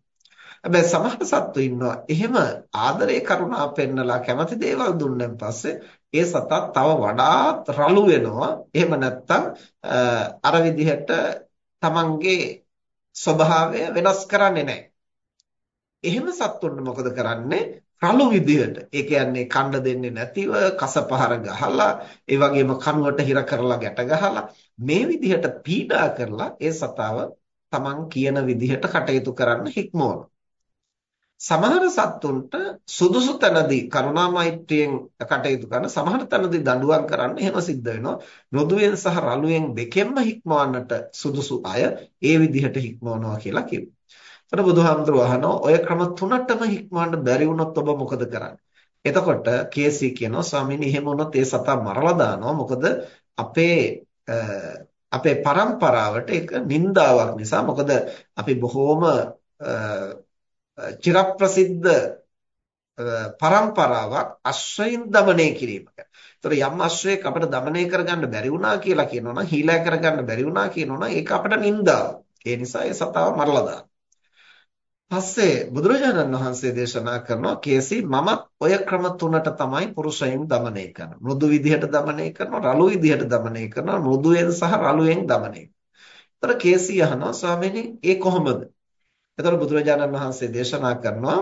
හැබැයි සමහර සත්තු ඉන්නවා එහෙම ආදරේ කරුණා පෙන්නලා කැමති දේවල් දුන්නෙන් පස්සේ ඒ සතා තව වඩාත් රළු වෙනවා. එහෙම නැත්තම් අර විදිහට තමන්ගේ ස්වභාවය වෙනස් කරන්නේ නැහැ. එහෙම සත්තුන්ට මොකද කරන්නේ? රළු විදිහට. ඒ කියන්නේ කණ්ඩ දෙන්නේ නැතිව කසපහර ගහලා, ඒ වගේම කනුවට හිර කරලා ගැට ගහලා මේ විදිහට පීඩා කරලා ඒ සතාව තමන් කියන විදිහට කටයුතු කරන්න හික්මවනවා. සමහර සත්තුන්ට සුදුසු තැනදී කරුණා මෛත්‍රියෙන් කටයුතු කරන සමහර තැනදී දඬුවම් කරන්න එහෙම සිද්ධ වෙනවා මෘදුවෙන් සහ රළුවෙන් දෙකෙන්ම හික්මවන්නට සුදුසු අය ඒ විදිහට හික්මවනවා කියලා කිව්වා. එතකොට බුදුහාමුදුරුවෝ අහනවා ඔය ක්‍රම තුනටම හික්මවන්න බැරි වුණොත් ඔබ මොකද කරන්නේ? එතකොට කේසී කියනවා ස්වාමීනි එහෙම වුණොත් ඒ සතා මරලා දානවා. මොකද අපේ අපේ પરම්පරාවට ඒක නින්දාවක් නිසා මොකද අපි බොහෝම චිරප්‍රසිද්ධ પરම්පරාවක් අශ්වයින් দমনය කිරීම ගැන. ඒතර යම් අශ්වයෙක් අපිට দমনය කරගන්න බැරි වුණා කියලා කියනවනම් හීලා කරගන්න බැරි වුණා කියනවනම් ඒක අපිට නින්දාව. ඒ නිසා ඒ සතාව මරලා පස්සේ බුදුරජාණන් වහන්සේ දේශනා කරනවා කේසි මම ඔය ක්‍රම තුනට තමයි පුරුෂයන් দমনය කරන්නේ. මෘදු විදිහට দমনය කරනවා, රළු විදිහට দমনය කරනවා, මෘදුයෙන් සහ රළුයෙන් দমনය. ඒතර කේසි අහනවා ස්වාමීනි ඒ කොහොමද? එතකොට බුදුරජාණන් වහන්සේ දේශනා කරනවා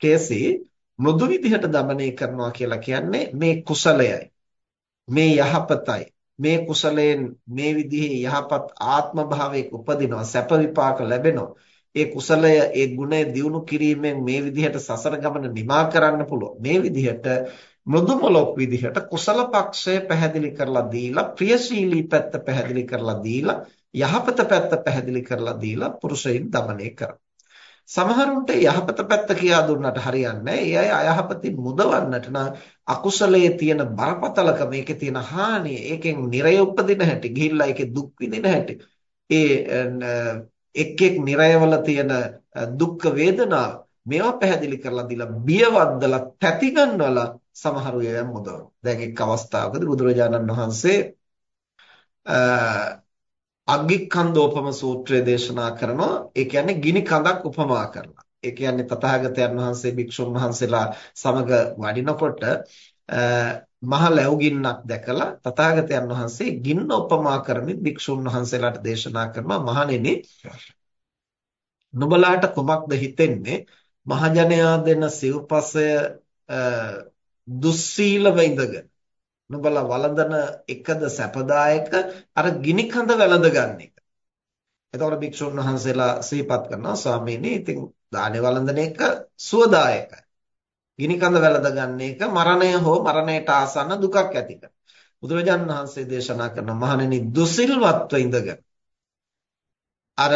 කේසී මෘදු විදිහට দমনය කරනවා කියලා කියන්නේ මේ කුසලයයි. මේ යහපතයි. මේ කුසලයෙන් මේ විදිහේ යහපත් ආත්ම භාවයක උපදිනවා සැප විපාක ලැබෙනවා. ඒ කුසලය ඒ ගුණය දියුණු කිරීමෙන් මේ විදිහට සසර ගමන නිමා කරන්න පුළුවන්. මේ විදිහට මෘදු මොලොක් විදිහට කුසල පක්ෂය පැහැදිලි කරලා දීලා ප්‍රියශීලී පැත්ත පැහැදිලි කරලා දීලා යහපත පැත්ත පැහැදිලි කරලා දීලා පුරුෂයින් দমনය කරනවා. සමහරුන්ට යහපත පැත්ත කියා දුන්නට හරියන්නේ ඒ අය අයහපතින් මුදවන්නට නම් අකුසලයේ තියෙන බරපතලකම ඒකේ තියෙන හානිය ඒකෙන් නිරය උපදින හැටි ගිහිල්ලා ඒකේ දුක් විඳින හැටි. ඒ එක් එක් නිරයවල තියෙන දුක් වේදනා මේවා පැහැදිලි කරලා දීලා බියවද්දලා තැති ගන්නවලා සමහරු ඒවා මුදවනවා. දැන් එක් අවස්ථාවකදී බුදුරජාණන් වහන්සේ අග්ගිකන්දෝපම සූත්‍රය දේශනා කරනවා. ඒ කියන්නේ ගිනි කඳක් උපමා කරලා. ඒ කියන්නේ තථාගතයන් වහන්සේ භික්ෂුන් වහන්සේලා සමග වඩිනකොට මහ ලැබුගින්නක් දැකලා තථාගතයන් වහන්සේ ගින්න උපමා කරමින් භික්ෂුන් වහන්සේලාට දේශනා කරනවා මහණෙනි නුඹලාට කුමක්ද හිතෙන්නේ මහජනයා දෙන සිව්පසය දුස්සීලව ඉඳගෙන නුඹලා වළඳන එකද සැපදායක අර ගිනි කඳ වැළඳ ගන්න එක. එතකොට භික්ෂුන් වහන්සේලා සිහිපත් කරනවා ස්වාමීනි ඉතින් දානේ වළඳන එක සුවදායකයි. ගිනි කඳ වැළඳ ගන්න එක මරණය හෝ මරණයට ආසන්න දුකක් ඇති කරනවා. බුදුරජාණන් වහන්සේ දේශනා කරන මහණෙනි දුසිල්වත්ව ඉඳගෙන අර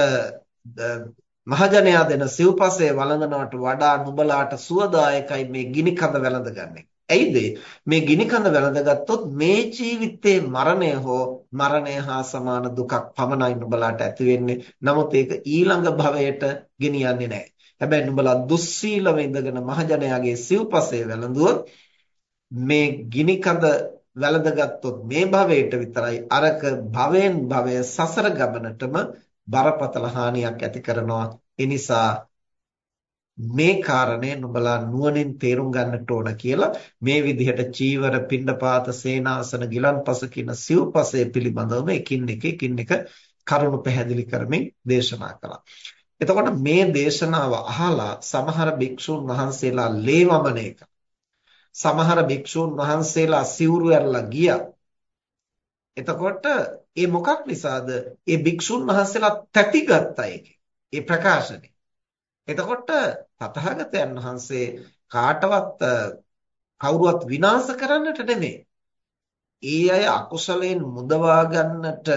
මහජනයා දෙන සිව්පසේ වළඳනවට වඩා නුඹලාට සුවදායකයි මේ ගිනි කඳ වැළඳ ගන්න එක. ඇයිද මේ ගිනි කඳ වැළඳගත්තොත් මේ ජීවිතේ මරණය හෝ මරණය හා සමාන දුකක් පමණයි නුඹලාට ඇති වෙන්නේ. නමුත් ඒක ඊළඟ භවයට ගෙනියන්නේ නැහැ. හැබැයි නුඹලා දුස්සීලව ඉඳගෙන මහජනයාගේ සිව්පසේ වැළඳුවොත් මේ ගිනි කඳ වැළඳගත්තොත් මේ භවයට විතරයි අරක භවෙන් භවය සසර ගමනටම බරපතල හානියක් ඇති කරනවා. ඒ නිසා මේ කාරණය නුඹලා නුවණින් තේරුම් ගන්නට ඕන කියලා මේ විදිහට චීවර පිණ්ඩපාත සේනාසන ගිලන්පස කියන සිව්පසය පිළිබඳවම එකින් එක එකින් එක කරුණු පැහැදිලි කරමින් දේශනා කළා. එතකොට මේ දේශනාව අහලා සමහර භික්ෂුන් වහන්සේලා ලේවමන එක. සමහර භික්ෂුන් වහන්සේලා සිවුරු ඇරලා ගියා. එතකොට ඒ මොකක් නිසාද? ඒ භික්ෂුන් වහන්සේලා තැතිගත්තා ඒකේ. ඒ ප්‍රකාශනේ. එතකොට තථාගතයන් වහන්සේ කාටවත් කවුරුවත් විනාශ කරන්නට නෙමෙයි. ඒ අය අකුසලයෙන් මුදවා ගන්නට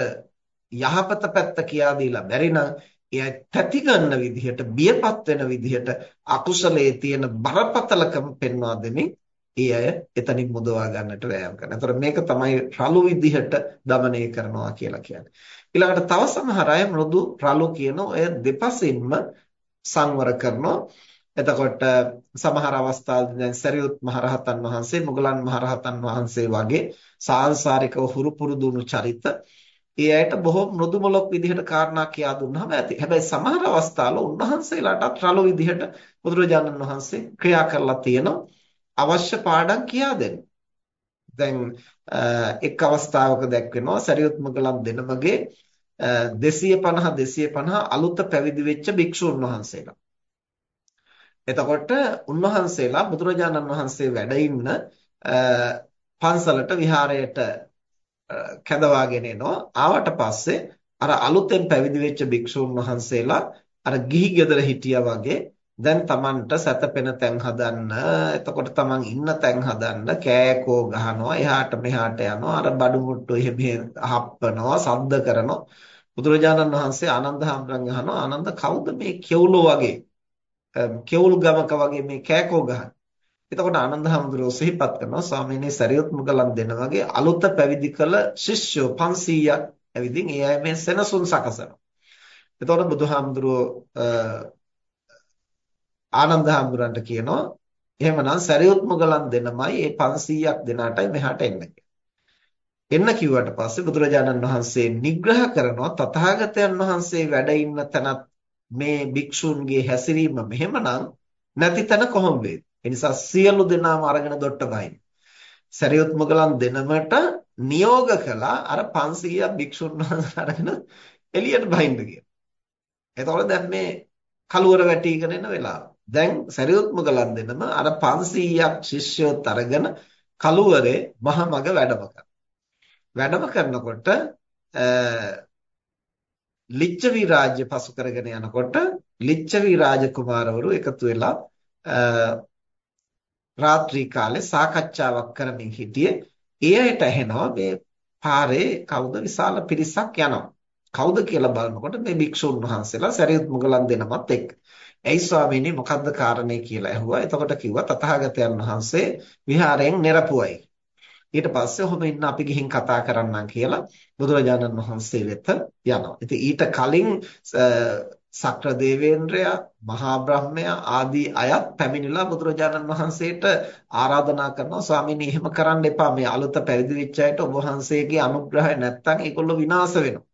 යහපත පැත්ත කියා දීලා බැරි නම් එයා තැති ගන්න විදිහට බියපත් වෙන විදිහට අකුසලයේ තියෙන බරපතලකම පෙන්වා දෙමින් ඒ අය එතනින් මුදවා ගන්නට වෑයම් කරනවා. ඒතර මේක තමයි රළු විදිහට দমনය කරනවා කියලා කියන්නේ. ඊළඟට තව සමහර අය මෘදු රළු කියන ඔය දෙපසින්ම සංවර කරනවා. එතකොට සමහර අවස්ථාවලදී දැන් සරියුත් මහරහතන් වහන්සේ මුගලන් මහරහතන් වහන්සේ වගේ සාංශාරිකව හුරු පුරුදුණු චරිත ඒ ඇයට බොහෝ මෘදු මොලොක් විදිහට කාරණා කියා දුන්නාම ඇති. හැබැයි සමහර අවස්ථාවල උන්වහන්සේලාටත් රළු විදිහට බුදුරජාණන් වහන්සේ ක්‍රියා කරලා තියෙනවා. අවශ්‍ය පාඩම් කියා දෙන්න. දැන් එක් අවස්ථාවක දැක්වෙනවා සරියුත් මුගලන් දෙනමගේ 250 250 අලුත පැවිදි වෙච්ච භික්ෂුන් වහන්සේලා. එතකොට උන්වහන්සේලා බුදුරජාණන් වහන්සේ වැඩ ඉන්න පන්සලට විහාරයට කැඳවාගෙන එනවා. ආවට පස්සේ අර අලුතෙන් පැවිදි වෙච්ච භික්ෂුන් වහන්සේලා අර ගිහි ගෙදර හිටියා වගේ දැන් Tamanට සැතපෙන තැන් හදන්න එතකොට Taman ඉන්න තැන් හදන්න කෑකෝ ගහනවා එහාට මෙහාට යනවා අර බඩු මුට්ටු එහෙම හප්පනවා සද්ද කරනවා බුදුරජාණන් වහන්සේ ආනන්ද හැමරන් අහනවා ආනන්ද කවුද මේ කෙවුලෝ වගේ කෙවුල් ගමක වගේ මේ කෑකෝ ගහන්නේ? එතකොට ආනන්ද හැමදුරෝ සිහිපත් කරනවා ස්වාමීනි සරියුත් මුගලන් දෙන වගේ අලුත පැවිදි කළ ශිෂ්‍යෝ 500ක් ඇවිදින් ඒ අය මේ සෙනසුන් සකසනවා. එතකොට බුදුහාමුදුරුවෝ ආනන්ද හාමුදුරන්ට කියනවා එහෙමනම් සරියුත් මුගලන් දෙනමයි මේ 500ක් දෙනාටයි මෙහාට එන්න. එන්න කිව්වට පස්සේ බුදුරජාණන් වහන්සේ නිග්‍රහ කරනවා තථාගතයන් වහන්සේ වැඩ ඉන්න තැනත් මේ භික්ෂුන්ගේ හැසිරීම මෙහෙමනම් නැති තැන කොහොම වේද? ඒ නිසා සියලු දෙනාම අරගෙන දොට්ට බහින්න. සරියුත් මුගලන් දෙනමට නියෝග කළා අර 500ක් භික්ෂුන් වහන්සේ අරගෙන එළියට බහින්න කියලා. එතකොට දැන් මේ කලවර වැටිගෙන එන වෙලාව. දැන් සරියුත් මුගලන් දෙනම අර 500ක් ශිෂ්‍යයොත් අරගෙන කලුවරේ මහමග වැඩම වැඩම කරනකොට ලිච්ඡවි රාජ්‍ය පසු කරගෙන යනකොට ලිච්ඡවි රාජකුමාරවරු එකතු වෙලා රාත්‍රී කාලේ සාකච්ඡාවක් කරමින් හිටියේ ඒ අයට ඇහෙනවා මේ පාරේ කවුද විශාල පිරිසක් යනවා කවුද කියලා බලනකොට මේ භික්ෂුන් වහන්සේලා සරියුත් මුගලන් දෙනමත් එක්ක ඇයි ස්වාමීනි මොකද්ද කාරණේ කියලා ඇහුවා. එතකොට කිව්වා තථාගතයන් වහන්සේ විහාරයෙන් නිරපුවයි. ඊට පස්සේ ඔහොම ඉන්න අපි ගිහින් කතා කරන්නම් කියලා බුදුරජාණන් වහන්සේ වෙත යනවා. ඉතින් ඊට කලින් සක්‍ර දේවේන්ද්‍රයා, මහා බ්‍රහ්මයා ආදී අයත් පැමිණිලා බුදුරජාණන් වහන්සේට ආරාධනා කරනවා ස්වාමීනි එහෙම කරන්න එපා. මේ අලුත පැවිදි වෙච්ච අයට ඔබ වහන්සේගේ අනුග්‍රහය නැත්තම් ඒගොල්ලෝ විනාශ වෙනවා.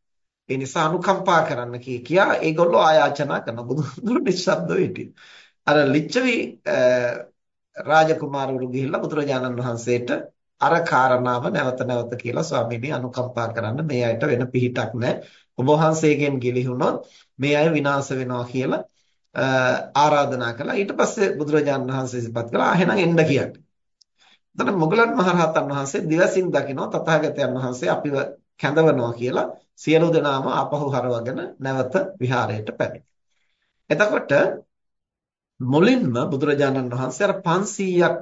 ඒ නිසා අනුකම්පා කරන්න කී කියා ඒගොල්ලෝ ආයාචනා කරන බුදුහාමුදුරු නිශ්ශබ්දව හිටියේ. අර ලිච්ඡවි රාජකුමාරවරු ගිහිල්ලා බුදුරජාණන් වහන්සේට අර කාරණාව නැවත නැවත කියලා ස්වාමීනි අනුකම්පා කරන්න මේ අයට වෙන පිහිටක් නැහැ. ඔබ වහන්සේගෙන් ගිලිහුනොත් මේ අය විනාශ වෙනවා කියලා ආරාධනා කළා. ඊට පස්සේ බුදුරජාණන් වහන්සේ සිපත් කළා එහෙනම් එන්න කියන්නේ. එතන මොගලන් මහරහතන් වහන්සේ දිවසින් දකිනවා තථාගතයන් වහන්සේ අපිව කැඳවනවා කියලා සියලු දෙනාම ආපහු හරවගෙන නැවත විහාරයට පැමිණි. එතකොට මුලින්ම බුදුරජාණන් වහන්සේ අර 500ක්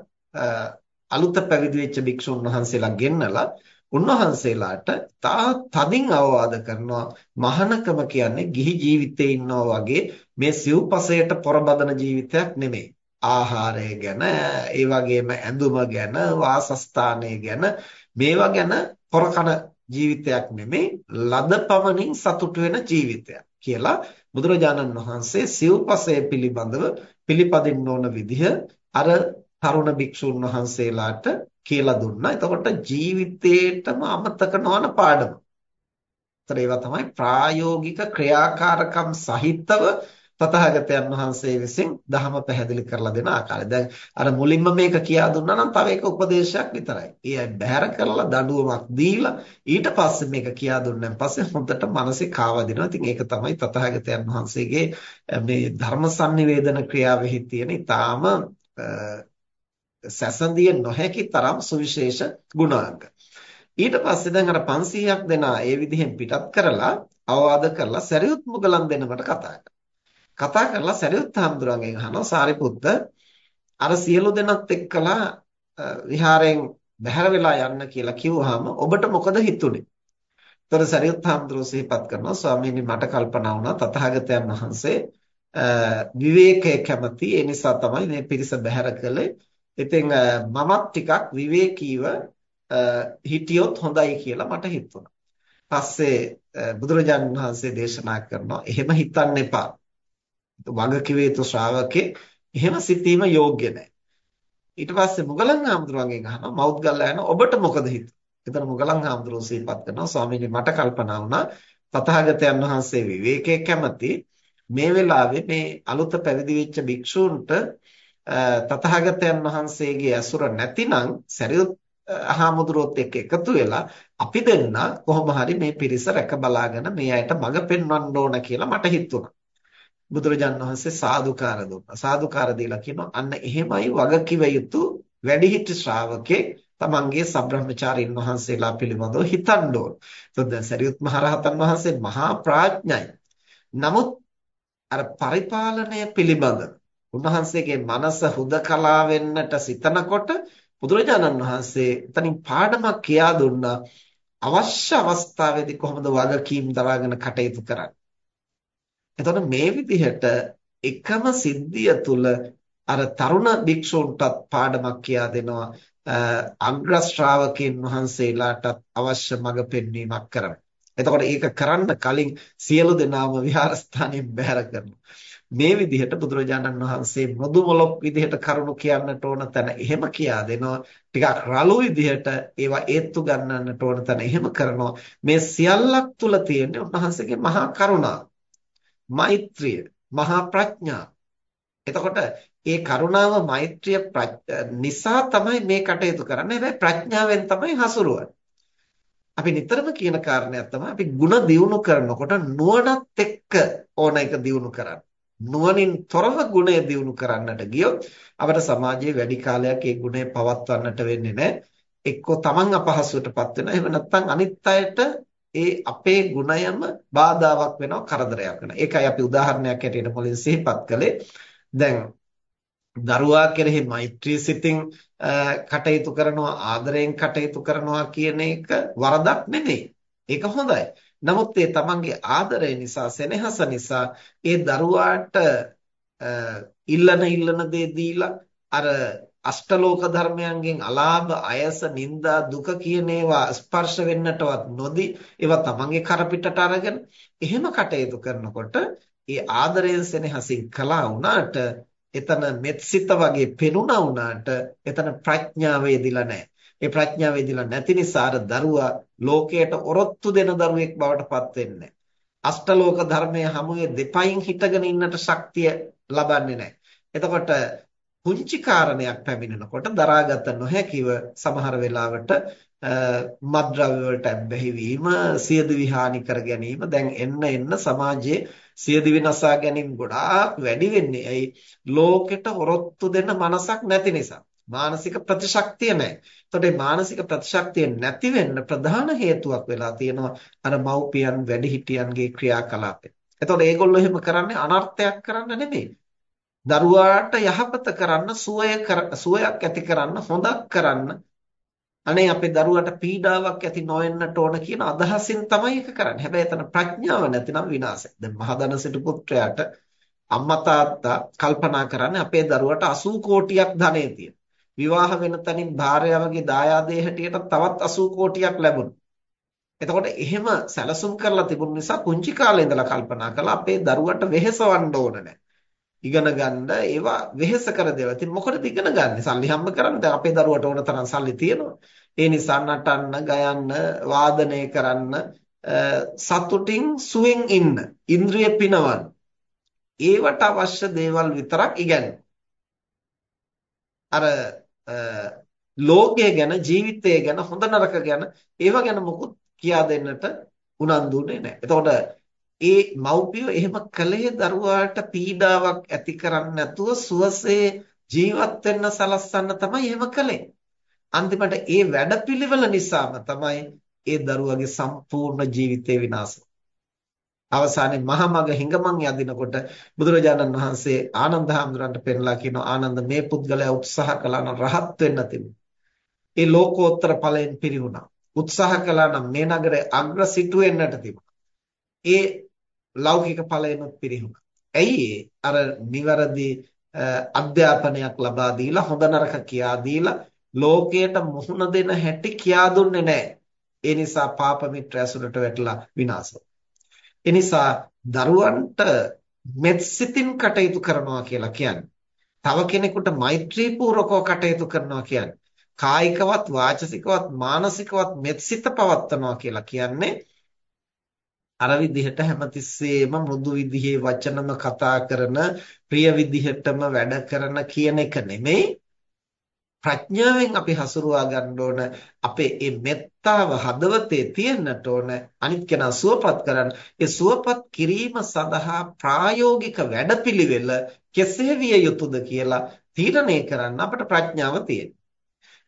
අලුත පැවිදි වෙච්ච භික්ෂුන් වහන්සේලා ගෙන්නලා උන්වහන්සේලාට තා තදින් අවවාද කරනවා මහානකම කියන්නේ ගිහි ජීවිතේ ඉන්නවා වගේ මේ සිව්පසයට පොරබදන ජීවිතයක් නෙමෙයි. ආහාරය ගැන, ඒ වගේම ඇඳුම ගැන, වාසස්ථානය ගැන මේවා ගැන පොරකන ජීවිතයක් නෙමෙයි ලද පමණින් සතුට වෙන ජීවිතයක් කියලා බුදුරජාණන් වහන්සේ සිව්පසය පිළිබඳව පිළිපදින්න ඕන විදිහ අර තරුණ භික්ෂුන් වහන්සේලාට කියලා දුන්නා. එතකොට ජීවිතේටම අමතක නොවන පාඩම. ඒතර ඒවා තමයි ප්‍රායෝගික ක්‍රියාකාරකම් සහිතව තථාගතයන් වහන්සේ විසින් ධහම පැහැදිලි කරලා දෙන ආකාරය. දැන් අර මුලින්ම මේක කියා දුන්නා නම් තව එක උපදේශයක් විතරයි. ඒ අය බැහැර කරලා දඬුවමක් දීලා ඊට පස්සේ මේක කියා දුන්නාන් පස්සේ හොඳට මනසේ කාවදිනවා. ඉතින් ඒක තමයි තථාගතයන් වහන්සේගේ මේ ධර්ම sannivedana ක්‍රියාවෙහි තියෙන ඊටාම සැසඳිය නොහැකි තරම් සුවිශේෂ ගුණාංග. ඊට පස්සේ දැන් අර 500ක් දෙනා ඒ විදිහෙන් පිටත් කරලා අවවාද කරලා සරියුත් මුගලන් දෙනකට කතා කරා. කතා කරලා සරියුත් හාමුදුරන්ගෙන් අහනවා සාරිපුත්ත අර සියලු දෙනත් එක්කලා විහාරයෙන් බැහැර වෙලා යන්න කියලා කිව්වහම ඔබට මොකද හිතුනේ? ତොර සරියුත් හාමුදුරුවෝ සිහිපත් කරනවා ස්වාමීනි මට කල්පනා වුණා තථාගතයන් වහන්සේ විවේකයේ කැමති ඒ නිසා තමයි මේ පිරිස බැහැර කළේ ඉතින් මමත් ටිකක් විවේකීව හිටියොත් හොඳයි කියලා මට හිතුණා. පස්සේ බුදුරජාණන් වහන්සේ දේශනා කරනවා එහෙම හිතන්න එපා. වගකිව යුතු ශ්‍රාවකේ එහෙම සිතීම යෝග්‍ය නැහැ. ඊට පස්සේ මුගලන් හාමුදුරුවන්ගෙන් අහනවා මෞද්ගල්‍යයන් ඔබට මොකද හිතුනේ? එතන මුගලන් හාමුදුරුවෝ සිහිපත් කරනවා ස්වාමීනි මට කල්පනා වුණා තථාගතයන් වහන්සේ විවේකයේ කැමති මේ වෙලාවේ මේ අලුත පැවිදි වෙච්ච භික්ෂූන්ට තථාගතයන් වහන්සේගේ ඇසුර නැතිනම් සරියුත් හාමුදුරුවොත් එක්ක එකතු වෙලා අපි දෙන්න කොහොම හරි මේ පිරිස රැක බලාගෙන මේ අයට මඟ පෙන්වන්න ඕන කියලා මට හිතුණා. බුදුරජාණන් වහන්සේ සාදුකාර දුන්නා. සාදුකාර දීලා කියනවා අන්න එහෙමයි වගකිව යුතු වැඩිහිටි ශ්‍රාවකේ තමන්ගේ සබ්‍රහ්මචාරීන් වහන්සේලා පිළිබඳව හිතන්න ඕන. එතකොට දැන් සරියුත් මහරහතන් වහන්සේ මහා ප්‍රඥයි. නමුත් අර පරිපාලනය පිළිබඳ උන්වහන්සේගේ මනස හුදකලා වෙන්නට සිතනකොට බුදුරජාණන් වහන්සේ එතනින් පාඩමක් කියා දුන්නා අවශ්‍ය අවස්ථාවේදී කොහොමද වගකීම් දරාගෙන කටයුතු කරන්නේ. එතකොට මේ විදිහට එකම සිද්ධිය තුල අර තරුණ භික්ෂූන්ටත් පාඩමක් කියා දෙනවා අග්‍ර ශ්‍රාවකයන් වහන්සේලාටත් අවශ්‍ය මඟ පෙන්වීමක් කරනවා. එතකොට ඒක කරන්න කලින් සියලු දෙනාම විහාරස්ථානයෙන් බැහැර කරනවා. මේ විදිහට බුදුරජාණන් වහන්සේ මෘදු මොලොක් විදිහට කරුණු කියන්නට ඕන තැන එහෙම කියා දෙනවා. ටිකක් රළු විදිහට ඒවා ඒත්තු ගන්නන්නට ඕන තැන එහෙම කරනවා. මේ සියල්ලක් තුල තියෙන්නේ උන්වහන්සේගේ මහා කරුණාව. මෛත්‍රිය, මහා ප්‍රඥා. එතකොට ඒ කරුණාව මෛත්‍රිය නිසා තමයි මේ කටයුතු කරන්නේ. හැබැයි ප්‍රඥාවෙන් තමයි හසුරුවන්නේ. අපි නිතරම කියන කාරණයක් තමයි අපි ಗುಣ දියුණු කරනකොට නුවණත් එක්ක ඕන එක දියුණු කරන්න. නුවණින් තොරව ගුණය දියුණු කරන්නට ගියොත් අපට සමාජයේ වැඩි කාලයක් ඒ ගුණය පවත්වන්නට වෙන්නේ නැහැ. එක්කෝ තමන් අපහසුවටපත් වෙනවා. එහෙම නැත්නම් අනිත් අයට ඒ අපේ ගුණයම බාධාවක් වෙනවා කරදරයක් වෙනවා. ඒකයි අපි උදාහරණයක් ඇටියට මුලින් සිහිපත් කළේ. දැන් දරුවා කෙරෙහි මෛත්‍රී සිතින් කටයුතු කරනවා ආදරයෙන් කටයුතු කරනවා කියන එක වරදක් නෙමෙයි. ඒක හොඳයි. නමුත් ඒ තමන්ගේ ආදරය නිසා සෙනෙහස නිසා ඒ දරුවාට ඉල්ලන ඉල්ලන දේ දීලා අර අෂ්ටලෝක ධර්මයන්ගෙන් අලාභ අයස නිന്ദා දුක කියන ඒවා ස්පර්ශ වෙන්නටවත් නොදී ඒවා තමන්ගේ කරපිටට අරගෙන එහෙම කටයුතු කරනකොට ඒ ආදරයෙන් සෙනෙහසින් කළා වුණාට එතන මෙත්සිත වගේ පෙනුණා වුණාට එතන ප්‍රඥාව යෙදිලා නැහැ. ඒ ප්‍රඥාව යෙදිලා නැති නිසා අර දරුවා ලෝකයට ඔරොත්තු දෙන දරුවෙක් බවට පත් වෙන්නේ අෂ්ටලෝක ධර්මයේ හැමුවේ දෙපයින් හිටගෙන ඉන්නට ශක්තිය ලබන්නේ නැහැ. එතකොට පුංචි කාරණයක් පැමිණෙනකොට දරාගත නොහැකිව සමහර වෙලාවට මද්ද්‍රව්‍ය වලට ඇබ්බැහි වීම, සියදිවි හානි කර ගැනීම දැන් එන්න එන්න සමාජයේ සියදිවි නසා ගැනීම ගොඩාක් වැඩි වෙන්නේ. ඇයි? ලෝකෙට හොරොත්තු දෙන්න මනසක් නැති නිසා. මානසික ප්‍රතිශක්තිය නැහැ. එතකොට මේ මානසික ප්‍රතිශක්තිය නැති වෙන්න ප්‍රධාන හේතුවක් වෙලා තියෙනවා අර මව්පියන් වැඩිහිටියන්ගේ ක්‍රියාකලාපය. එතකොට ඒගොල්ලෝ එහෙම කරන්නේ අනර්ථයක් කරන්න නෙමෙයි. දරුවාට යහපත කරන්න සුවය සුවයක් ඇති කරන්න හොඳක් කරන්න අනේ අපේ දරුවාට පීඩාවක් ඇති නොවෙන්නට ඕන කියන අදහසින් තමයි ඒක කරන්නේ. හැබැයි එතන ප්‍රඥාව නැතිනම් විනාශය. දැන් මහදන සිටු පුත්‍රයාට අම්මා තාත්තා කල්පනා කරන්නේ අපේ දරුවාට 80 කෝටියක් ධනෙ තියෙන. විවාහ වෙන තැනින් භාර්යාවගේ දායාදේ හැටියට තවත් 80 කෝටියක් ලැබුණා. එතකොට එහෙම සැලසුම් කරලා තිබුණ නිසා පුංචි කාලේ ඉඳලා කල්පනා කළා අපේ දරුවට වෙහෙසවන්න ඕන නැහැ. ඉගෙන ගන්න ඒවා වෙහෙස කර දේවල්. ඉතින් මොකටද ඉගෙන ගන්න? සල්ලි හම්බ කරන්න. දැන් අපේ දරුවට ඕන තරම් සල්ලි තියෙනවා. ඒ නිසා නටන්න, ගයන්න, වාදනය කරන්න, සතුටින් සුවෙන් ඉන්න, ඉන්ද්‍රිය පිනවන්න. ඒවට අවශ්‍ය දේවල් විතරක් ඉගැන්වන්න. අර ලෝකය ගැන, ජීවිතය ගැන, හොඳ නරක ගැන ඒවා ගැන මොකුත් කියා දෙන්නට උනන්දුුනේ නැහැ. එතකොට ඒ මව්පියෝ එහෙම කලේ දරුවාට පීඩාවක් ඇති කරන්නේ නැතුව සුවසේ ජීවත් වෙන්න සලස්සන්න තමයි එහෙම කලේ. අන්තිමට ඒ වැඩපිළිවෙල නිසාම තමයි ඒ දරුවගේ සම්පූර්ණ ජීවිතේ විනාශ අවසානයේ මහා මග හිඟමන් යදිනකොට බුදුරජාණන් වහන්සේ ආනන්ද හැඳුරන්ට පෙන්ලා කියනවා ආනන්ද මේ පුද්ගලයා උත්සාහ කළා නම් රහත් වෙන්න තිබුණා. ඒ ලෝකෝත්තර ඵලයෙන් පිරිහුණා. උත්සාහ කළා නම් මේ නගරේ අග්‍ර සිටු වෙන්නට තිබුණා. ඒ ලෞකික ඵලයෙන්ුත් පිරිහුණා. ඇයි අර නිවැරදි අධ්‍යාපනයක් ලබා දීලා හොඳ නරක කියා දීලා ලෝකයට මුහුණ දෙන හැටි කියා දුන්නේ නැහැ. ඒ නිසා පාප මිත්‍ර ඇසුරට වැටලා විනාශ ඒ නිසා දරුවන්ට මෙත්සිතින් කටයුතු කරනවා කියලා කියන්නේ. තව කෙනෙකුට මෛත්‍රී පූර්වකව කටයුතු කරනවා කියන්නේ. කායිකවත් වාචසිකවත් මානසිකවත් මෙත්සිත පවත්නවා කියලා කියන්නේ අර විදිහට හැමතිස්සෙම මෘදු විදිහේ වචනම කතා කරන ප්‍රිය විදිහටම වැඩ කරන කියන එක නෙමෙයි ප්‍රඥාවෙන් අපි හසුරුවා ගන්න ඕන අපේ මේ මෙත්තාව හදවතේ තියෙන්නට ඕන අනිත් කෙනා සුවපත් කරන්න ඒ සුවපත් කිරීම සඳහා ප්‍රායෝගික වැඩපිළිවෙල කෙසේ විය යුතුද කියලා තීරණය කරන්න අපට ප්‍රඥාව තියෙනවා.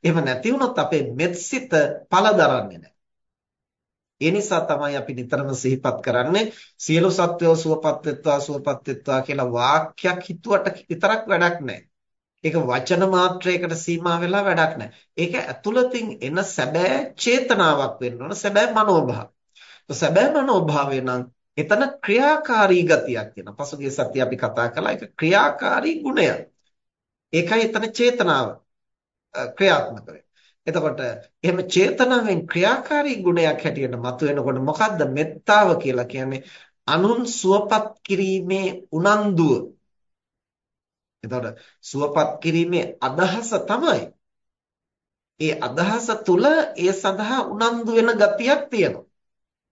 එහෙම නැති වුණොත් අපේ මෙත්සිත පළදරන්නේ නැහැ. ඒ නිසා තමයි අපි නිතරම සිහිපත් කරන්නේ සියලු සත්වයෝ සුවපත් වෙත්වා සුවපත් වෙත්වා කියලා වාක්‍යයක් හිතුවට විතරක් වැඩක් නැහැ. ඒක වචන මාත්‍රයකට සීමා වෙලා වැඩක් නැහැ. ඒක ඇතුළතින් එන සැබෑ චේතනාවක් වෙන්න ඕන සැබෑ මනෝභාව. සැබෑ මනෝභාවය නම් එතන ක්‍රියාකාරී ගතියක් වෙනවා. පසුගිය සතියේ අපි කතා කළා ඒක ක්‍රියාකාරී ගුණය. ඒකයි එතන චේතනාව ක්‍රියාත්මක වෙන්නේ. එතකොට එහෙම චේතනාවෙන් ක්‍රියාකාරී ගුණයක් හැටියට මතුවෙනකොට මොකද්ද මෙත්තාව කියලා කියන්නේ අනුන් සුවපත් කිරීමේ උනන්දුව. එතකොට සුවපත් කිරීමේ අදහස තමයි. ඒ අදහස තුල ඒ සඳහා උනන්දු වෙන ගතියක් තියෙනවා.